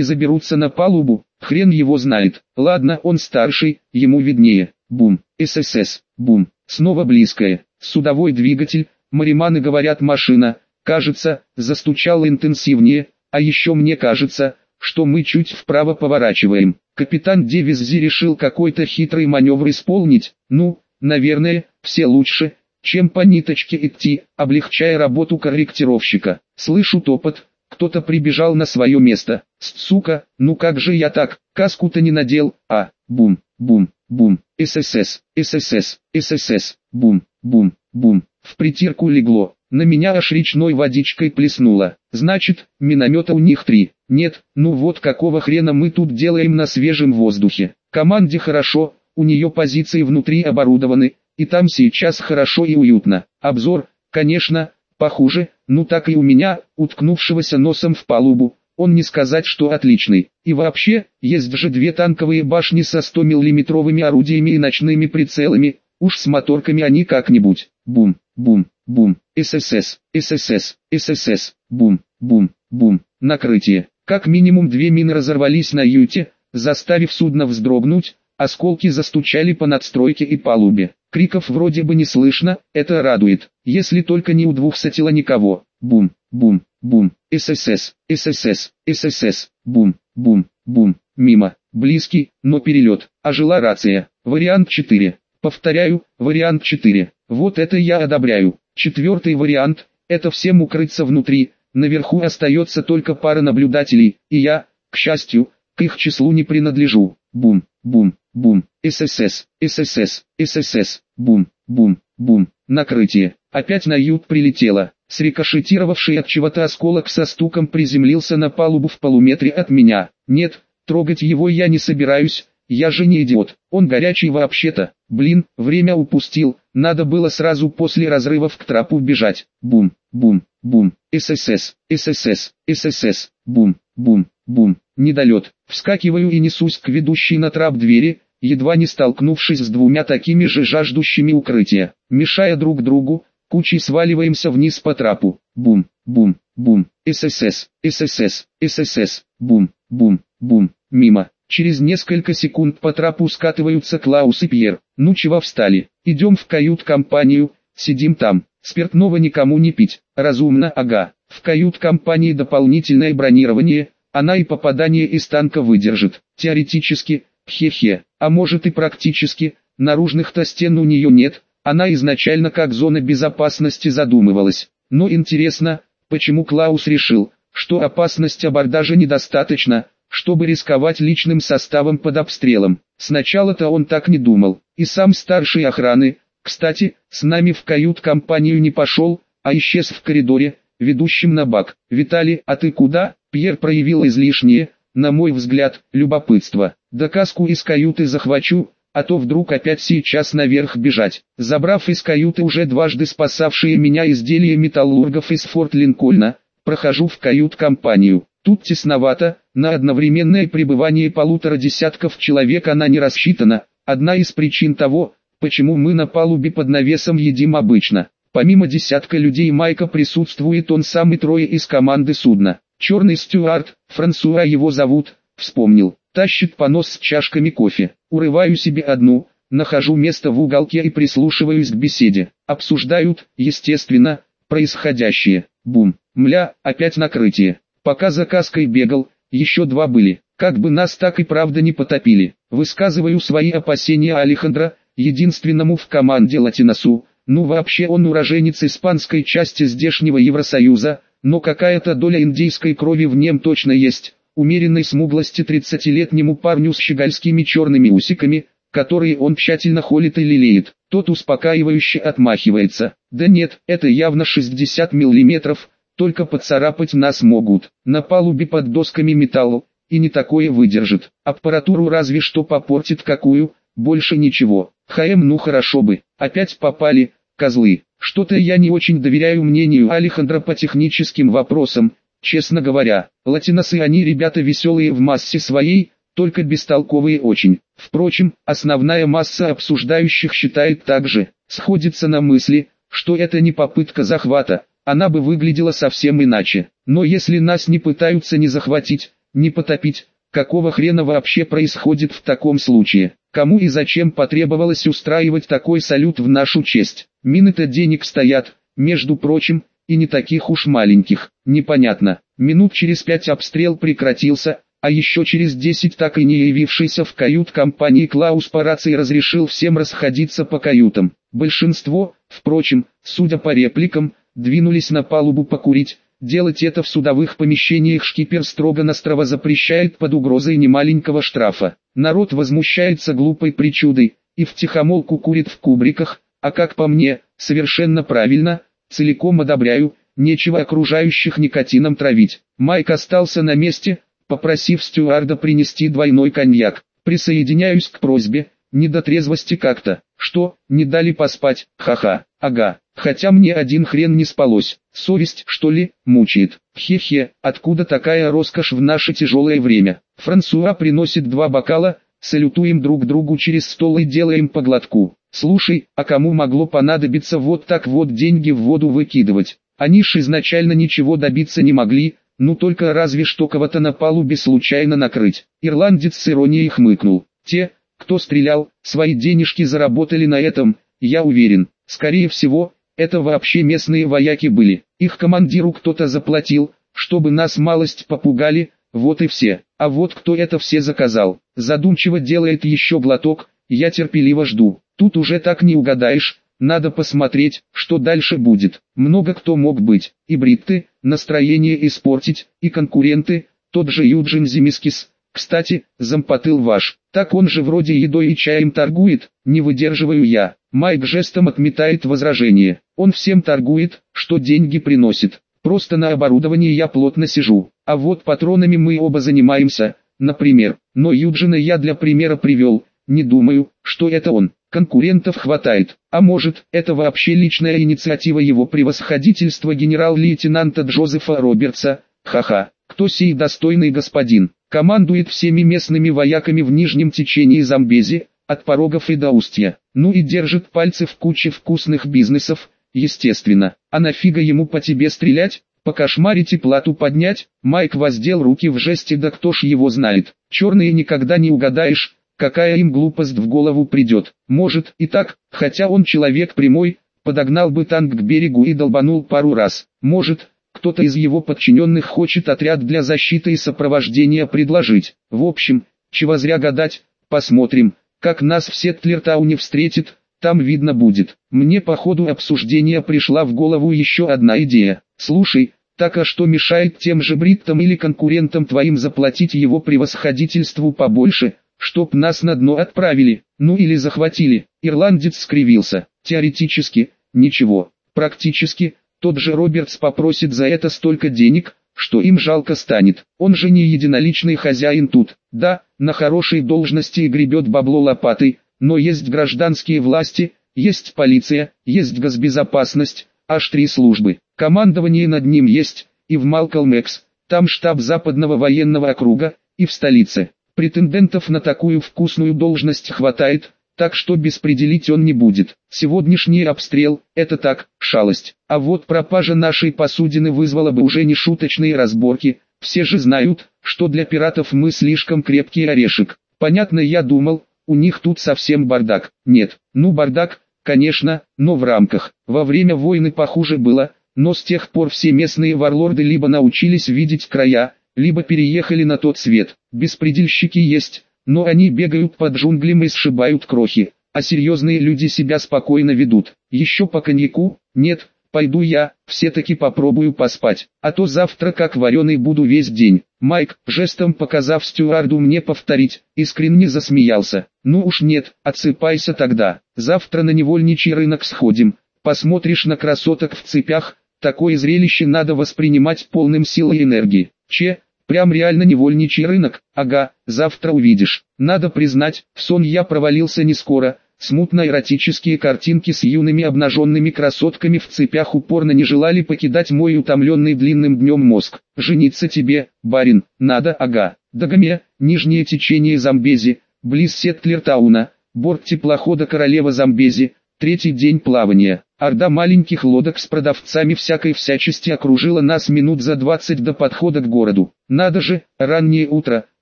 A: заберутся на палубу, хрен его знает. Ладно, он старший, ему виднее. Бум, ССС, бум, снова близкое. Судовой двигатель, мариманы говорят машина, кажется, застучал интенсивнее, а еще мне кажется, что мы чуть вправо поворачиваем. Капитан Девиззи решил какой-то хитрый маневр исполнить, ну, наверное, все лучше, чем по ниточке идти, облегчая работу корректировщика. Слышу топот, кто-то прибежал на свое место. Сука, ну как же я так, каску-то не надел, а, бум, бум, бум, ССС, ССС, ССС, бум, бум, бум. В притирку легло, на меня аж речной водичкой плеснуло. Значит, миномета у них три. Нет, ну вот какого хрена мы тут делаем на свежем воздухе. Команде хорошо, у нее позиции внутри оборудованы, и там сейчас хорошо и уютно. Обзор, конечно, похуже, ну так и у меня, уткнувшегося носом в палубу. Он не сказать, что отличный. И вообще, есть же две танковые башни со 100-миллиметровыми орудиями и ночными прицелами, уж с моторками они как-нибудь. Бум, бум, бум, ССС, ССС, ССС, бум, бум, бум, накрытие. Как минимум две мины разорвались на юте, заставив судно вздрогнуть, осколки застучали по надстройке и палубе. Криков вроде бы не слышно, это радует, если только не у двух сатила никого. Бум, бум, бум, ССС, ССС, ССС, бум, бум, бум, мимо, близкий, но перелет, ожила рация. Вариант 4. Повторяю, вариант 4. Вот это я одобряю. Четвертый вариант, это всем укрыться внутри, наверху остается только пара наблюдателей, и я, к счастью, к их числу не принадлежу. Бум, бум, бум, ССС, ССС, ССС, бум, бум, бум, накрытие. Опять на ют прилетело. Срикошетировавший от чего-то осколок со стуком приземлился на палубу в полуметре от меня. Нет, трогать его я не собираюсь, я же не идиот, он горячий вообще-то. Блин, время упустил, надо было сразу после разрывов к трапу бежать. Бум, бум, бум, ССС, ССС, ССС, бум, бум, бум, недолет. Вскакиваю и несусь к ведущей на трап двери, едва не столкнувшись с двумя такими же жаждущими укрытия. Мешая друг другу, кучей сваливаемся вниз по трапу. Бум, бум, бум, ССС, ССС, ССС, бум, бум, бум, мимо. Через несколько секунд по трапу скатываются Клаус и Пьер. Ну чего встали? Идем в кают-компанию, сидим там. Спиртного никому не пить. Разумно, ага. В кают-компании дополнительное бронирование, она и попадание из танка выдержит. Теоретически, хе-хе, а может и практически, наружных-то стен у нее нет, она изначально как зона безопасности задумывалась. Но интересно, почему Клаус решил, что опасность абордажа недостаточно, чтобы рисковать личным составом под обстрелом. Сначала-то он так не думал, и сам старший охраны, кстати, с нами в кают-компанию не пошел, а исчез в коридоре, ведущем на бак. «Виталий, а ты куда?» Пьер проявил излишнее, на мой взгляд, любопытство. «Да каску из каюты захвачу, а то вдруг опять сейчас наверх бежать». Забрав из каюты уже дважды спасавшие меня изделия металлургов из Форт Линкольна, прохожу в кают-компанию. Тут тесновато, на одновременное пребывание полутора десятков человек она не рассчитана. Одна из причин того, почему мы на палубе под навесом едим обычно. Помимо десятка людей Майка присутствует он сам и трое из команды судна. Черный стюард, Франсуа его зовут, вспомнил, тащит понос с чашками кофе. Урываю себе одну, нахожу место в уголке и прислушиваюсь к беседе. Обсуждают, естественно, происходящее. Бум, мля, опять накрытие. Пока за каской бегал, еще два были. Как бы нас так и правда не потопили. Высказываю свои опасения Алехандро, единственному в команде Латиносу. Ну вообще он уроженец испанской части здешнего Евросоюза, но какая-то доля индейской крови в нем точно есть. Умеренной смуглости 30-летнему парню с щегольскими черными усиками, которые он тщательно холит и лелеет. Тот успокаивающе отмахивается. Да нет, это явно 60 миллиметров, только поцарапать нас могут. На палубе под досками металл, и не такое выдержит. Аппаратуру разве что попортит какую, больше ничего. ХМ ну хорошо бы, опять попали, козлы. Что-то я не очень доверяю мнению Алехандра по техническим вопросам, честно говоря. Латиносы они ребята веселые в массе своей, только бестолковые очень. Впрочем, основная масса обсуждающих считает так же, сходится на мысли, что это не попытка захвата, она бы выглядела совсем иначе. Но если нас не пытаются ни захватить, ни потопить, какого хрена вообще происходит в таком случае? Кому и зачем потребовалось устраивать такой салют в нашу честь? Мины-то денег стоят, между прочим, и не таких уж маленьких. Непонятно. Минут через пять обстрел прекратился, а еще через десять так и не явившийся в кают-компании Клаус по рации разрешил всем расходиться по каютам. Большинство, впрочем, судя по репликам, двинулись на палубу покурить. Делать это в судовых помещениях шкипер строго-настрого запрещает под угрозой немаленького штрафа. Народ возмущается глупой причудой, и втихомолку курит в кубриках, а как по мне, совершенно правильно, целиком одобряю, нечего окружающих никотином травить. Майк остался на месте, попросив стюарда принести двойной коньяк. Присоединяюсь к просьбе, не до трезвости как-то. Что, не дали поспать? Ха-ха, ага. Хотя мне один хрен не спалось. Совесть, что ли, мучает. Хе-хе, откуда такая роскошь в наше тяжелое время? Франсуа приносит два бокала, салютуем друг другу через стол и делаем по глотку. Слушай, а кому могло понадобиться вот так вот деньги в воду выкидывать? Они ж изначально ничего добиться не могли, ну только разве что кого-то на палубе случайно накрыть. Ирландец с иронией хмыкнул. Те, кто стрелял, свои денежки заработали на этом, я уверен. Скорее всего, это вообще местные вояки были. Их командиру кто-то заплатил, чтобы нас малость попугали, вот и все. А вот кто это все заказал. Задумчиво делает еще глоток, я терпеливо жду. Тут уже так не угадаешь, надо посмотреть, что дальше будет. Много кто мог быть. И бритты, настроение испортить, и конкуренты, тот же Юджин Зимискис. Кстати, зампотыл ваш, так он же вроде едой и чаем торгует, не выдерживаю я. Майк жестом отметает возражение. Он всем торгует, что деньги приносит. Просто на оборудовании я плотно сижу. А вот патронами мы оба занимаемся, например. Но Юджина я для примера привел. Не думаю, что это он. Конкурентов хватает, а может, это вообще личная инициатива его превосходительства генерал-лейтенанта Джозефа Робертса. Ха-ха, кто сей достойный господин, командует всеми местными вояками в нижнем течении Замбези, от порогов и до устья, ну и держит пальцы в куче вкусных бизнесов, естественно. А нафига ему по тебе стрелять? Покошмарить и плату поднять? Майк воздел руки в жесте, да кто ж его знает. Черные никогда не угадаешь, какая им глупость в голову придет. Может и так, хотя он человек прямой, подогнал бы танк к берегу и долбанул пару раз. Может, кто-то из его подчиненных хочет отряд для защиты и сопровождения предложить. В общем, чего зря гадать, посмотрим, как нас в Сеттлертауне встретит, там видно будет. Мне по ходу обсуждения пришла в голову еще одна идея. Слушай, так а что мешает тем же бриттам или конкурентам твоим заплатить его превосходительству побольше, чтоб нас на дно отправили, ну или захватили. Ирландец скривился. Теоретически, ничего. Практически, тот же Робертс попросит за это столько денег, что им жалко станет. Он же не единоличный хозяин тут. Да, на хорошей должности гребет бабло лопатой, но есть гражданские власти, есть полиция, есть госбезопасность, аж три службы. Командование над ним есть, и в Малколмекс, там штаб западного военного округа, и в столице. Претендентов на такую вкусную должность хватает, так что беспределить он не будет. Сегодняшний обстрел – это так, шалость. А вот пропажа нашей посудины вызвала бы уже не шуточные разборки. Все же знают, что для пиратов мы слишком крепкий орешек. Понятно, я думал, у них тут совсем бардак. Нет, ну бардак, конечно, но в рамках. Во время войны похуже было, но с тех пор все местные варлорды либо научились видеть края, либо переехали на тот свет. Беспредельщики есть, но они бегают под джунглям и сшибают крохи, а серьезные люди себя спокойно ведут. Еще по коньяку? Нет, пойду я, все-таки попробую поспать, а то завтра как вареный буду весь день. Майк, жестом показав стюарду мне повторить, искренне засмеялся. Ну уж нет, отсыпайся тогда, завтра на невольничий рынок сходим, посмотришь на красоток в цепях, такое зрелище надо воспринимать полным силой и энергии. Че, прям реально невольничий рынок, ага, завтра увидишь. Надо признать, в сон я провалился не скоро, Смутно-эротические картинки с юными обнаженными красотками в цепях упорно не желали покидать мой утомленный длинным днем мозг. «Жениться тебе, барин, надо, ага». Дагоме, нижнее течение Замбези, близ Сеттлертауна, борт теплохода «Королева Замбези», третий день плавания. Орда маленьких лодок с продавцами всякой всячести окружила нас минут за двадцать до подхода к городу. Надо же, раннее утро,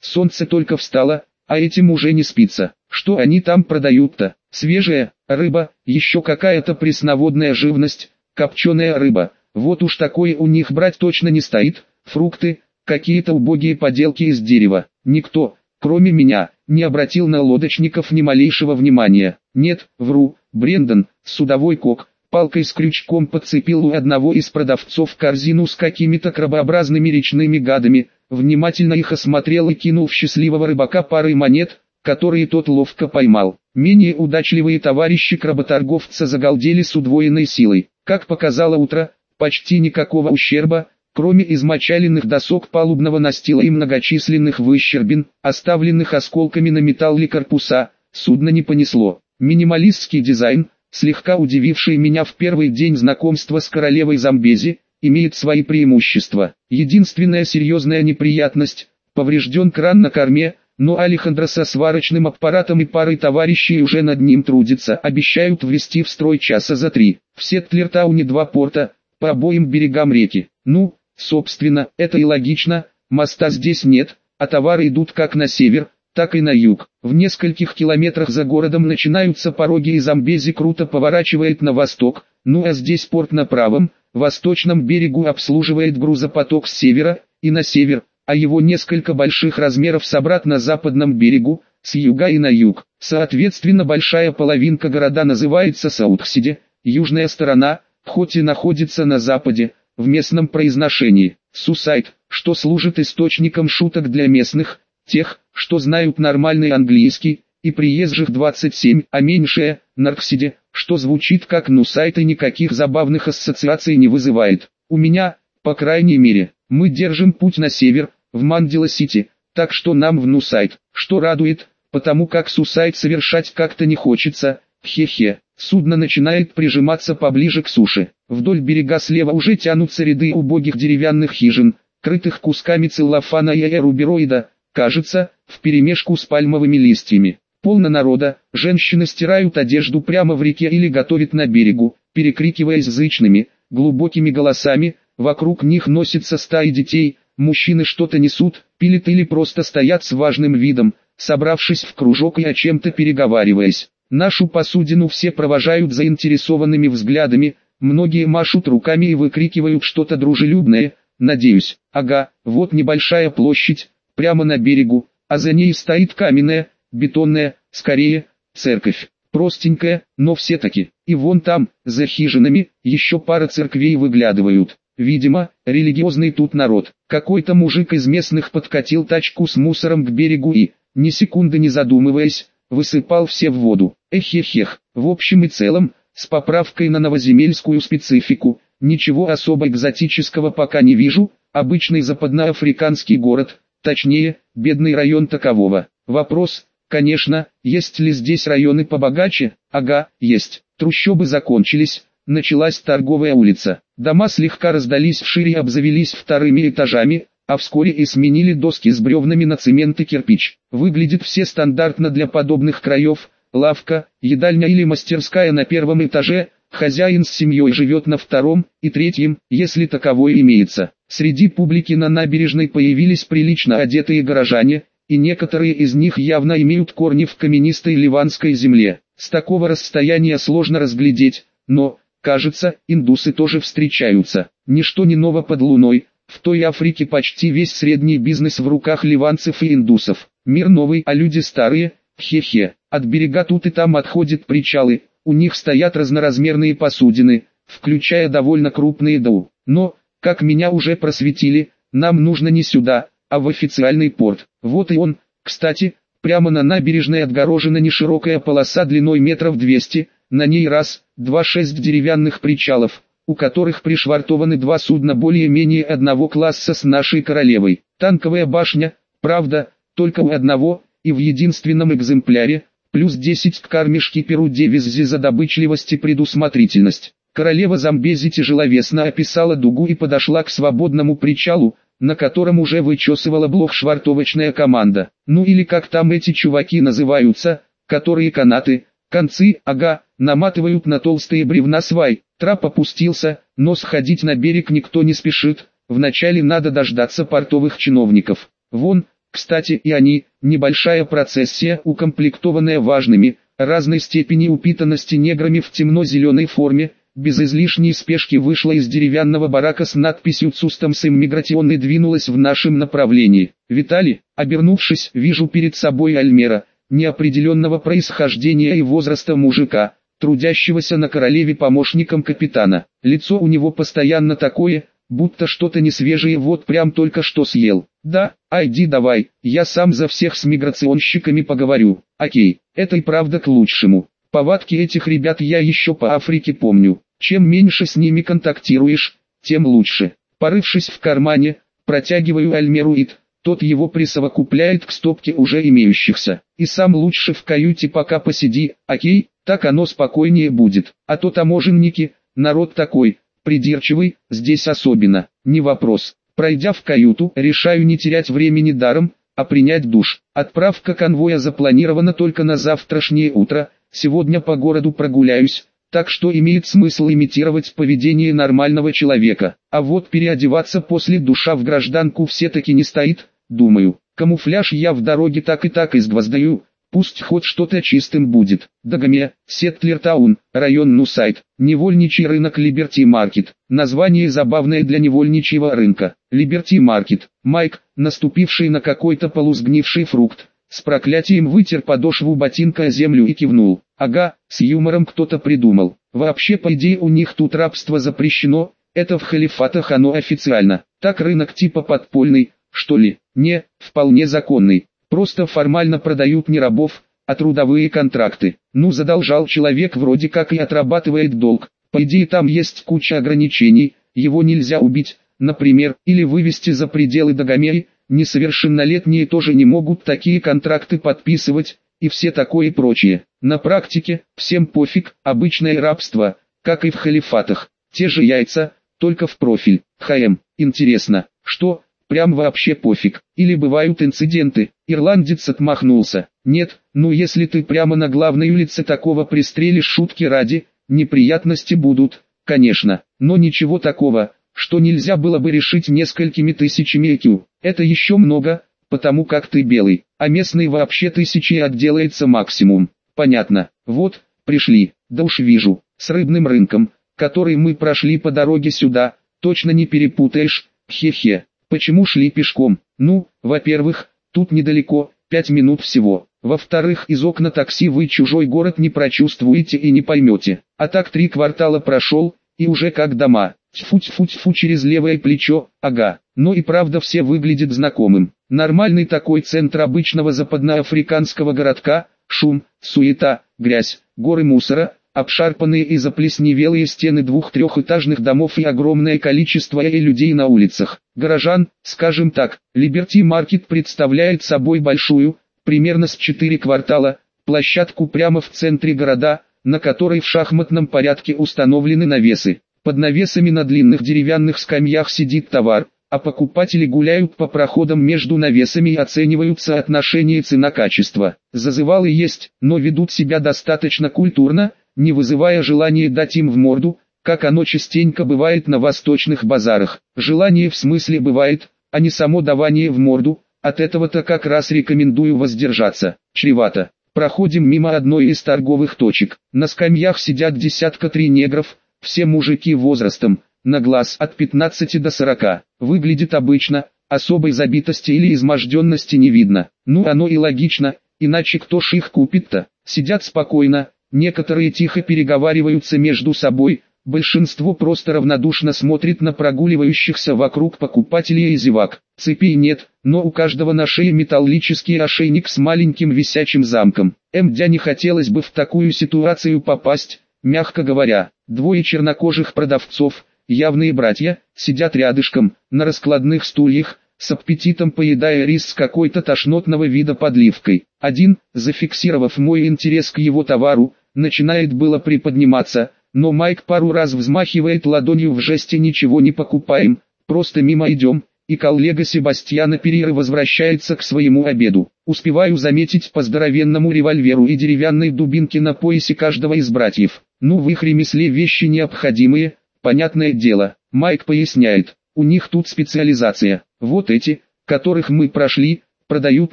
A: солнце только встало, а этим уже не спится. Что они там продают-то? Свежая рыба, еще какая-то пресноводная живность, копченая рыба. Вот уж такое у них брать точно не стоит. Фрукты, какие-то убогие поделки из дерева. Никто, кроме меня, не обратил на лодочников ни малейшего внимания. Нет, вру, Брендон, судовой кок, палкой с крючком подцепил у одного из продавцов корзину с какими-то крабообразными речными гадами, внимательно их осмотрел и кинул в счастливого рыбака парой монет, которые тот ловко поймал. Менее удачливые товарищи кработорговца загалдели с удвоенной силой. Как показало утро, почти никакого ущерба, кроме измочаленных досок палубного настила и многочисленных выщербин, оставленных осколками на металле корпуса, судно не понесло. Минималистский дизайн, слегка удививший меня в первый день знакомства с королевой Замбези, имеет свои преимущества. Единственная серьезная неприятность – поврежден кран на корме, но Алехандро со сварочным аппаратом и парой товарищей уже над ним трудится, обещают ввести в строй часа за три. В Сеттлертауне два порта, по обоим берегам реки. Ну, собственно, это и логично, моста здесь нет, а товары идут как на север, так и на юг. В нескольких километрах за городом начинаются пороги и Замбези круто поворачивает на восток, ну а здесь порт на правом, восточном берегу обслуживает грузопоток с севера и на север, а его несколько больших размеров собрат на западном берегу, с юга и на юг. Соответственно большая половинка города называется Саутхсиде, южная сторона, хоть и находится на западе, в местном произношении, Сусайт, что служит источником шуток для местных, тех, что знают нормальный английский, и приезжих 27, а меньшее, Нарксиде, что звучит как Нусайт и никаких забавных ассоциаций не вызывает. У меня, по крайней мере, мы держим путь на север, в Мандила-Сити, так что нам в Нусайт, что радует, потому как Сусайт совершать как-то не хочется, хе-хе. Судно начинает прижиматься поближе к суше. Вдоль берега слева уже тянутся ряды убогих деревянных хижин, крытых кусками целлофана и аэрубероида, кажется, вперемешку с пальмовыми листьями. Полно народа, женщины стирают одежду прямо в реке или готовят на берегу, перекрикиваясь зычными, глубокими голосами, вокруг них носятся стаи детей, мужчины что-то несут, пилят или просто стоят с важным видом, собравшись в кружок и о чем-то переговариваясь. Нашу посудину все провожают заинтересованными взглядами, многие машут руками и выкрикивают что-то дружелюбное, надеюсь. Ага, вот небольшая площадь, прямо на берегу, а за ней стоит каменная, бетонная, скорее, церковь. Простенькая, но все-таки. И вон там, за хижинами, еще пара церквей выглядывают. Видимо, религиозный тут народ. Какой-то мужик из местных подкатил тачку с мусором к берегу и, ни секунды не задумываясь, высыпал все в воду. Эхехех, в общем и целом, с поправкой на новоземельскую специфику, ничего особо экзотического пока не вижу, обычный западноафриканский город, точнее, бедный район такового. Вопрос, конечно, есть ли здесь районы побогаче? Ага, есть. Трущобы закончились, началась торговая улица. Дома слегка раздались вшире и обзавелись вторыми этажами, а вскоре и сменили доски с бревнами на цемент и кирпич. Выглядит все стандартно для подобных краев, лавка, едальня или мастерская на первом этаже, хозяин с семьей живет на втором и третьем, если таковой имеется. Среди публики на набережной появились прилично одетые горожане, и некоторые из них явно имеют корни в каменистой ливанской земле. С такого расстояния сложно разглядеть, но, кажется, индусы тоже встречаются. Ничто не ново под луной, в той Африке почти весь средний бизнес в руках ливанцев и индусов. Мир новый, а люди старые, хе-хе. От берега тут и там отходят причалы, у них стоят разноразмерные посудины, включая довольно крупные дау. Но, как меня уже просветили, нам нужно не сюда, а в официальный порт. Вот и он, кстати, прямо на набережной отгорожена неширокая полоса длиной метров 200, на ней раз, два шесть деревянных причалов, у которых пришвартованы два судна более-менее одного класса с нашей королевой. Танковая башня, правда, только у одного, и в единственном экземпляре, плюс 10 к кармишке Перу Девиззи за добычливость и предусмотрительность. Королева Замбези тяжеловесно описала дугу и подошла к свободному причалу, на котором уже вычесывала блок швартовочная команда. Ну или как там эти чуваки называются, которые канаты, концы, ага, наматывают на толстые бревна свай. Трап опустился, но сходить на берег никто не спешит, вначале надо дождаться портовых чиновников. Вон, кстати и они, небольшая процессия, укомплектованная важными, разной степени упитанности неграми в темно-зеленой форме, без излишней спешки вышла из деревянного барака с надписью «Цустамс Иммиграцион» и двинулась в нашем направлении. Виталий, обернувшись, вижу перед собой Альмера, неопределенного происхождения и возраста мужика, трудящегося на королеве помощником капитана. Лицо у него постоянно такое, будто что-то несвежее вот прям только что съел. Да, айди давай, я сам за всех с миграционщиками поговорю. Окей, это и правда к лучшему. Повадки этих ребят я еще по Африке помню. Чем меньше с ними контактируешь, тем лучше. Порывшись в кармане, протягиваю Альмеру Ит, тот его присовокупляет к стопке уже имеющихся. И сам лучше в каюте пока посиди, окей, так оно спокойнее будет. А то таможенники, народ такой, придирчивый, здесь особенно, не вопрос. Пройдя в каюту, решаю не терять времени даром, а принять душ. Отправка конвоя запланирована только на завтрашнее утро, сегодня по городу прогуляюсь, так что имеет смысл имитировать поведение нормального человека. А вот переодеваться после душа в гражданку все-таки не стоит, думаю. Камуфляж я в дороге так и так изгвоздаю, Пусть хоть что-то чистым будет. Дагаме, Сеттлертаун, район Нусайт, невольничий рынок Либерти Маркет. Название забавное для невольничьего рынка. Либерти Маркет. Майк, наступивший на какой-то полусгнивший фрукт, с проклятием вытер подошву ботинка о землю и кивнул. Ага, с юмором кто-то придумал. Вообще по идее у них тут рабство запрещено, это в халифатах оно официально. Так рынок типа подпольный, что ли? Не, вполне законный. Просто формально продают не рабов, а трудовые контракты. Ну задолжал человек вроде как и отрабатывает долг. По идее там есть куча ограничений, его нельзя убить, например, или вывести за пределы Дагомеи, несовершеннолетние тоже не могут такие контракты подписывать, и все такое прочее. На практике, всем пофиг, обычное рабство, как и в халифатах, те же яйца, только в профиль. ХМ, интересно, что, прям вообще пофиг. Или бывают инциденты. Ирландец отмахнулся. Нет, ну если ты прямо на главной улице такого пристрелишь шутки ради, неприятности будут, конечно. Но ничего такого, что нельзя было бы решить несколькими тысячами IQ. Это еще много, потому как ты белый, а местный вообще тысячи отделается максимум. Понятно. Вот, пришли, да уж вижу, с рыбным рынком, который мы прошли по дороге сюда, точно не перепутаешь, хе-хе. Почему шли пешком? Ну, во-первых, тут недалеко, пять минут всего. Во-вторых, из окна такси вы чужой город не прочувствуете и не поймете. А так три квартала прошел, и уже как дома. Тьфу-тьфу-тьфу через левое плечо, ага. Но и правда все выглядит знакомым. Нормальный такой центр обычного западноафриканского городка, шум, суета, грязь, горы мусора, обшарпанные и заплесневелые стены двух-трехэтажных домов и огромное количество и людей на улицах. Горожан, скажем так, Liberty Market представляет собой большую, примерно с 4 квартала, площадку прямо в центре города, на которой в шахматном порядке установлены навесы. Под навесами на длинных деревянных скамьях сидит товар, а покупатели гуляют по проходам между навесами и оценивают соотношение цена-качество. Зазывалы есть, но ведут себя достаточно культурно, не вызывая желания дать им в морду, как оно частенько бывает на восточных базарах. Желание в смысле бывает, а не само давание в морду, от этого-то как раз рекомендую воздержаться, чревато. Проходим мимо одной из торговых точек. На скамьях сидят десятка три негров, все мужики возрастом, на глаз от 15 до 40. Выглядит обычно, особой забитости или изможденности не видно. Ну оно и логично, иначе кто ж их купит-то? Сидят спокойно, Некоторые тихо переговариваются между собой, большинство просто равнодушно смотрит на прогуливающихся вокруг покупателей и зевак. Цепей нет, но у каждого на шее металлический ошейник с маленьким висячим замком. Мдя не хотелось бы в такую ситуацию попасть, мягко говоря. Двое чернокожих продавцов, явные братья, сидят рядышком, на раскладных стульях, с аппетитом поедая рис с какой-то тошнотного вида подливкой. Один, зафиксировав мой интерес к его товару, начинает было приподниматься, но Майк пару раз взмахивает ладонью в жесте «ничего не покупаем», просто мимо идем, и коллега Себастьяна Перейра возвращается к своему обеду. Успеваю заметить по здоровенному револьверу и деревянной дубинке на поясе каждого из братьев. Ну в их ремесле вещи необходимые, понятное дело. Майк поясняет, у них тут специализация. Вот эти, которых мы прошли, продают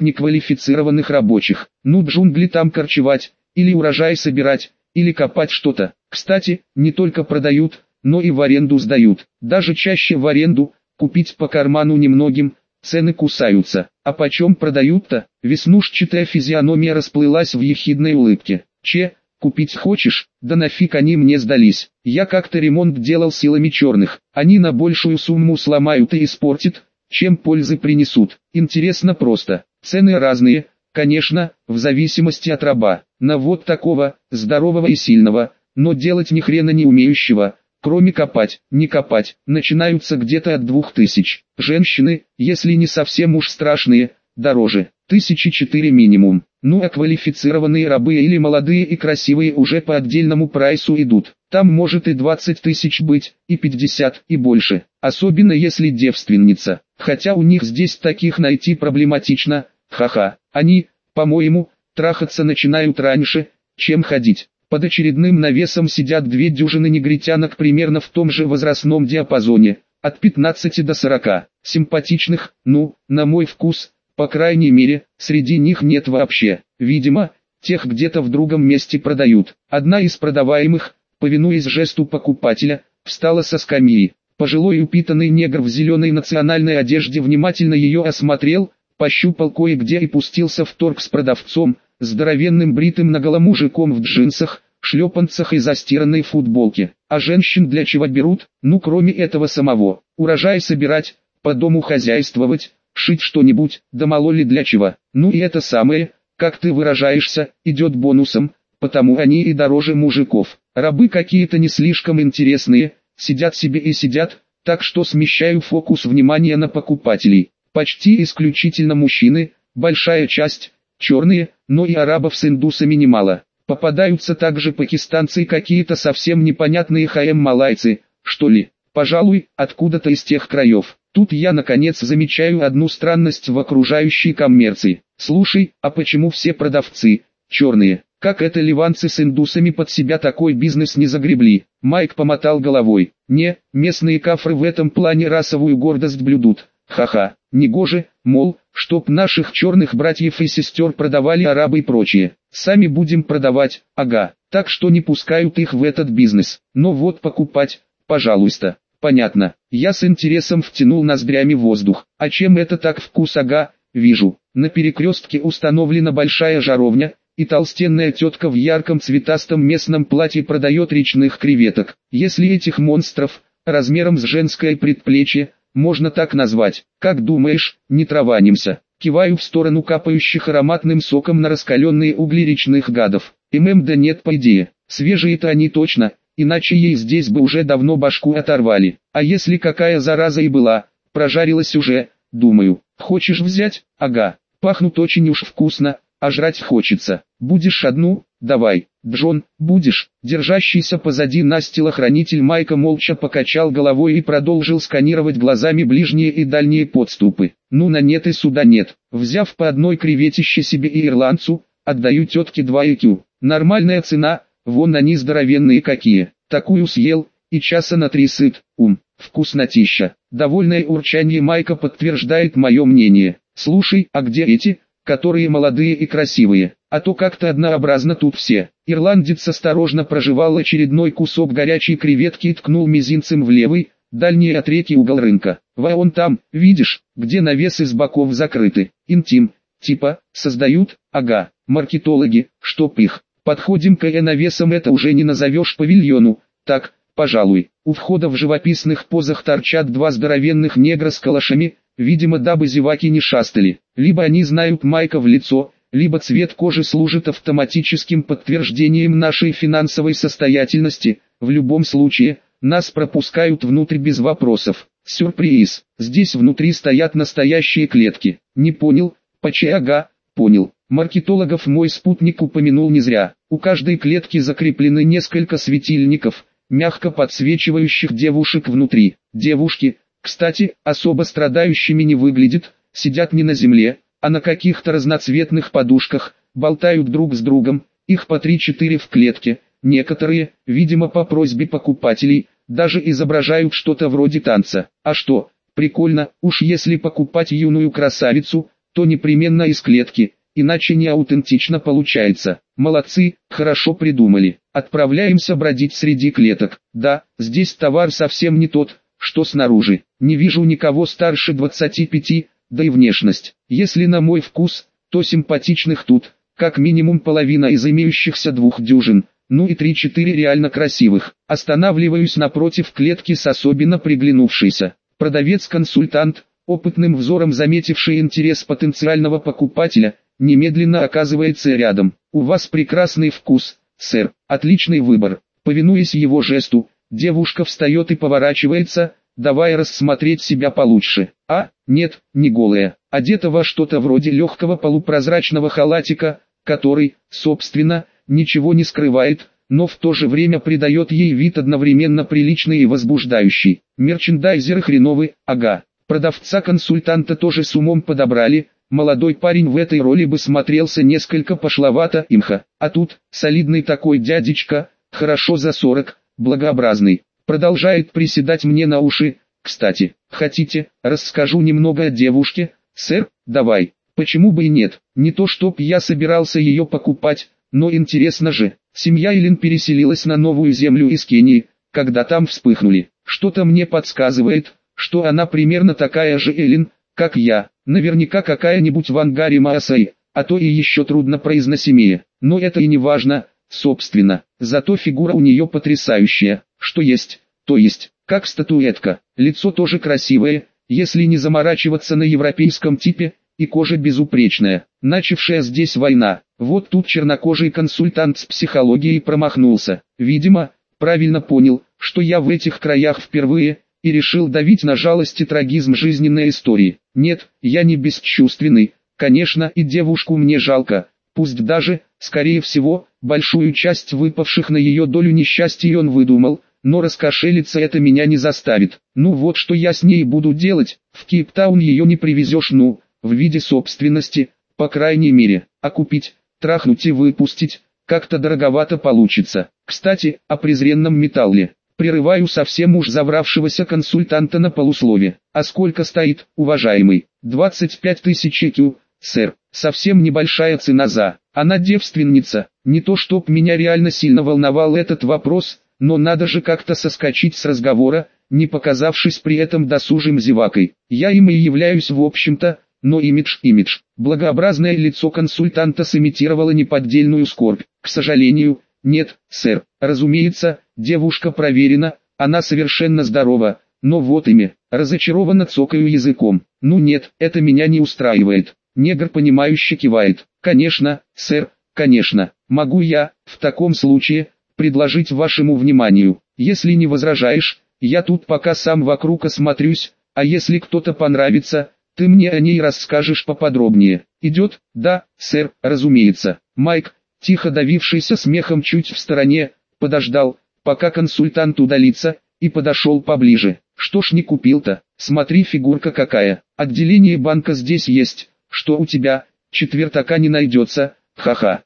A: неквалифицированных рабочих. Ну джунгли там корчевать, или урожай собирать, или копать что-то. Кстати, не только продают, но и в аренду сдают. Даже чаще в аренду, купить по карману немногим, цены кусаются. А почем продают-то? Веснушчатая физиономия расплылась в ехидной улыбке. Че, купить хочешь? Да нафиг они мне сдались. Я как-то ремонт делал силами черных. Они на большую сумму сломают и испортят, чем пользы принесут. Интересно просто. Цены разные, конечно, в зависимости от раба. На вот такого, здорового и сильного, но делать ни хрена не умеющего, кроме копать, не копать, начинаются где-то от двух тысяч. Женщины, если не совсем уж страшные, дороже, тысячи четыре минимум. Ну а квалифицированные рабы или молодые и красивые уже по отдельному прайсу идут. Там может и 20 тысяч быть, и 50, и больше. Особенно если девственница. Хотя у них здесь таких найти проблематично. Ха-ха. Они, по-моему, трахаться начинают раньше, чем ходить. Под очередным навесом сидят две дюжины негритянок примерно в том же возрастном диапазоне, от 15 до 40, симпатичных, ну, на мой вкус, по крайней мере, среди них нет вообще. Видимо, тех где-то в другом месте продают. Одна из продаваемых, повинуясь жесту покупателя, встала со скамьи. Пожилой упитанный негр в зеленой национальной одежде внимательно ее осмотрел, пощупал кое-где и пустился в торг с продавцом, здоровенным бритым наголо мужиком в джинсах, шлепанцах и застиранной футболке. А женщин для чего берут? Ну кроме этого самого. Урожай собирать, по дому хозяйствовать, шить что-нибудь, да мало ли для чего. Ну и это самое, как ты выражаешься, идет бонусом, потому они и дороже мужиков. Рабы какие-то не слишком интересные, сидят себе и сидят, так что смещаю фокус внимания на покупателей. Почти исключительно мужчины, большая часть, черные, но и арабов с индусами немало. Попадаются также пакистанцы и какие-то совсем непонятные хаем-малайцы, что ли. Пожалуй, откуда-то из тех краев. Тут я наконец замечаю одну странность в окружающей коммерции. Слушай, а почему все продавцы, черные, как это ливанцы с индусами под себя такой бизнес не загребли? Майк помотал головой. Не, местные кафры в этом плане расовую гордость блюдут. Ха-ха, негоже, мол, чтоб наших черных братьев и сестер продавали арабы и прочее. Сами будем продавать, ага, так что не пускают их в этот бизнес. Но вот покупать, пожалуйста. Понятно, я с интересом втянул ноздрями воздух. А чем это так вкус ага, вижу. На перекрестке установлена большая жаровня, и толстенная тетка в ярком цветастом местном платье продает речных креветок. Если этих монстров, размером с женское предплечье, можно так назвать. Как думаешь, не траванимся? Киваю в сторону капающих ароматным соком на раскаленные угли речных гадов. ММ да нет по идее. Свежие-то они точно, иначе ей здесь бы уже давно башку оторвали. А если какая зараза и была, прожарилась уже, думаю. Хочешь взять? Ага. Пахнут очень уж вкусно, а жрать хочется. Будешь одну? Давай. Джон, будешь? Держащийся позади нас телохранитель Майка молча покачал головой и продолжил сканировать глазами ближние и дальние подступы. Ну на нет и сюда нет. Взяв по одной креветище себе и ирландцу, отдаю тетке два IQ. Нормальная цена, вон они здоровенные какие. Такую съел, и часа на три сыт, ум, вкуснотища. Довольное урчание Майка подтверждает мое мнение. Слушай, а где эти, которые молодые и красивые, а то как-то однообразно тут все. Ирландец осторожно прожевал очередной кусок горячей креветки и ткнул мизинцем в левый, дальний от реки угол рынка. Вон там, видишь, где навесы с боков закрыты. Интим, типа, создают, ага, маркетологи, чтоб их. Подходим к э навесам это уже не назовешь павильону, так, пожалуй. У входа в живописных позах торчат два здоровенных негра с калашами, Видимо, дабы зеваки не шастали. Либо они знают Майка в лицо, либо цвет кожи служит автоматическим подтверждением нашей финансовой состоятельности. В любом случае, нас пропускают внутрь без вопросов. Сюрприз, здесь внутри стоят настоящие клетки. Не понял, почему ага, понял. Маркетологов мой спутник упомянул не зря. У каждой клетки закреплены несколько светильников, мягко подсвечивающих девушек внутри. Девушки, кстати, особо страдающими не выглядят, сидят не на земле, а на каких-то разноцветных подушках, болтают друг с другом, их по 3-4 в клетке. Некоторые, видимо по просьбе покупателей, даже изображают что-то вроде танца. А что, прикольно, уж если покупать юную красавицу, то непременно из клетки, иначе не аутентично получается. Молодцы, хорошо придумали. Отправляемся бродить среди клеток. Да, здесь товар совсем не тот, что снаружи. Не вижу никого старше 25, да и внешность. Если на мой вкус, то симпатичных тут, как минимум половина из имеющихся двух дюжин, ну и 3-4 реально красивых. Останавливаюсь напротив клетки с особенно приглянувшейся. Продавец-консультант, опытным взором заметивший интерес потенциального покупателя, немедленно оказывается рядом. У вас прекрасный вкус, сэр, отличный выбор. Повинуясь его жесту, девушка встает и поворачивается, давая рассмотреть себя получше. А, нет, не голая, одета во что-то вроде легкого полупрозрачного халатика, который, собственно, ничего не скрывает, но в то же время придает ей вид одновременно приличный и возбуждающий. Мерчендайзеры хреновы, ага. Продавца-консультанта тоже с умом подобрали, молодой парень в этой роли бы смотрелся несколько пошловато имха, а тут, солидный такой дядечка, хорошо за 40, благообразный, продолжает приседать мне на уши. Кстати, хотите, расскажу немного о девушке, сэр, давай, почему бы и нет, не то чтоб я собирался ее покупать, но интересно же, семья Илин переселилась на новую землю из Кении, когда там вспыхнули. Что-то мне подсказывает, что она примерно такая же Элин, как я. Наверняка какая-нибудь в ангаре Маасай, а то и еще трудно произносимее. Но это и не важно, собственно. Зато фигура у нее потрясающая. Что есть, то есть, как статуэтка. Лицо тоже красивое, если не заморачиваться на европейском типе, и кожа безупречная. Начавшая здесь война. Вот тут чернокожий консультант с психологией промахнулся. Видимо, правильно понял, что я в этих краях впервые, и решил давить на жалость и трагизм жизненной истории. Нет, я не бесчувственный, конечно и девушку мне жалко, пусть даже, скорее всего, большую часть выпавших на ее долю несчастья он выдумал, но раскошелиться это меня не заставит. Ну вот что я с ней буду делать, в Кейптаун ее не привезешь ну, в виде собственности, по крайней мере, а купить, трахнуть и выпустить, как-то дороговато получится. Кстати, о презренном металле. Прерываю совсем уж завравшегося консультанта на полуслове. А сколько стоит, уважаемый? 25 тысяч кю, сэр. Совсем небольшая цена за. Она девственница. Не то чтоб меня реально сильно волновал этот вопрос, но надо же как-то соскочить с разговора, не показавшись при этом досужим зевакой. Я им и являюсь в общем-то, но имидж, имидж. Благообразное лицо консультанта сымитировало неподдельную скорбь. К сожалению, нет, сэр. Разумеется, девушка проверена, она совершенно здорова, но вот ими, разочарованно цокаю языком. Ну нет, это меня не устраивает. Негр понимающе кивает. Конечно, сэр, конечно. Могу я, в таком случае, предложить вашему вниманию. Если не возражаешь, я тут пока сам вокруг осмотрюсь, а если кто-то понравится, ты мне о ней расскажешь поподробнее. Идет? Да, сэр, разумеется. Майк, тихо давившийся смехом чуть в стороне, подождал, пока консультант удалится, и подошел поближе. Что ж не купил-то, смотри фигурка какая, отделение банка здесь есть, что у тебя, четвертака не найдется, ха-ха.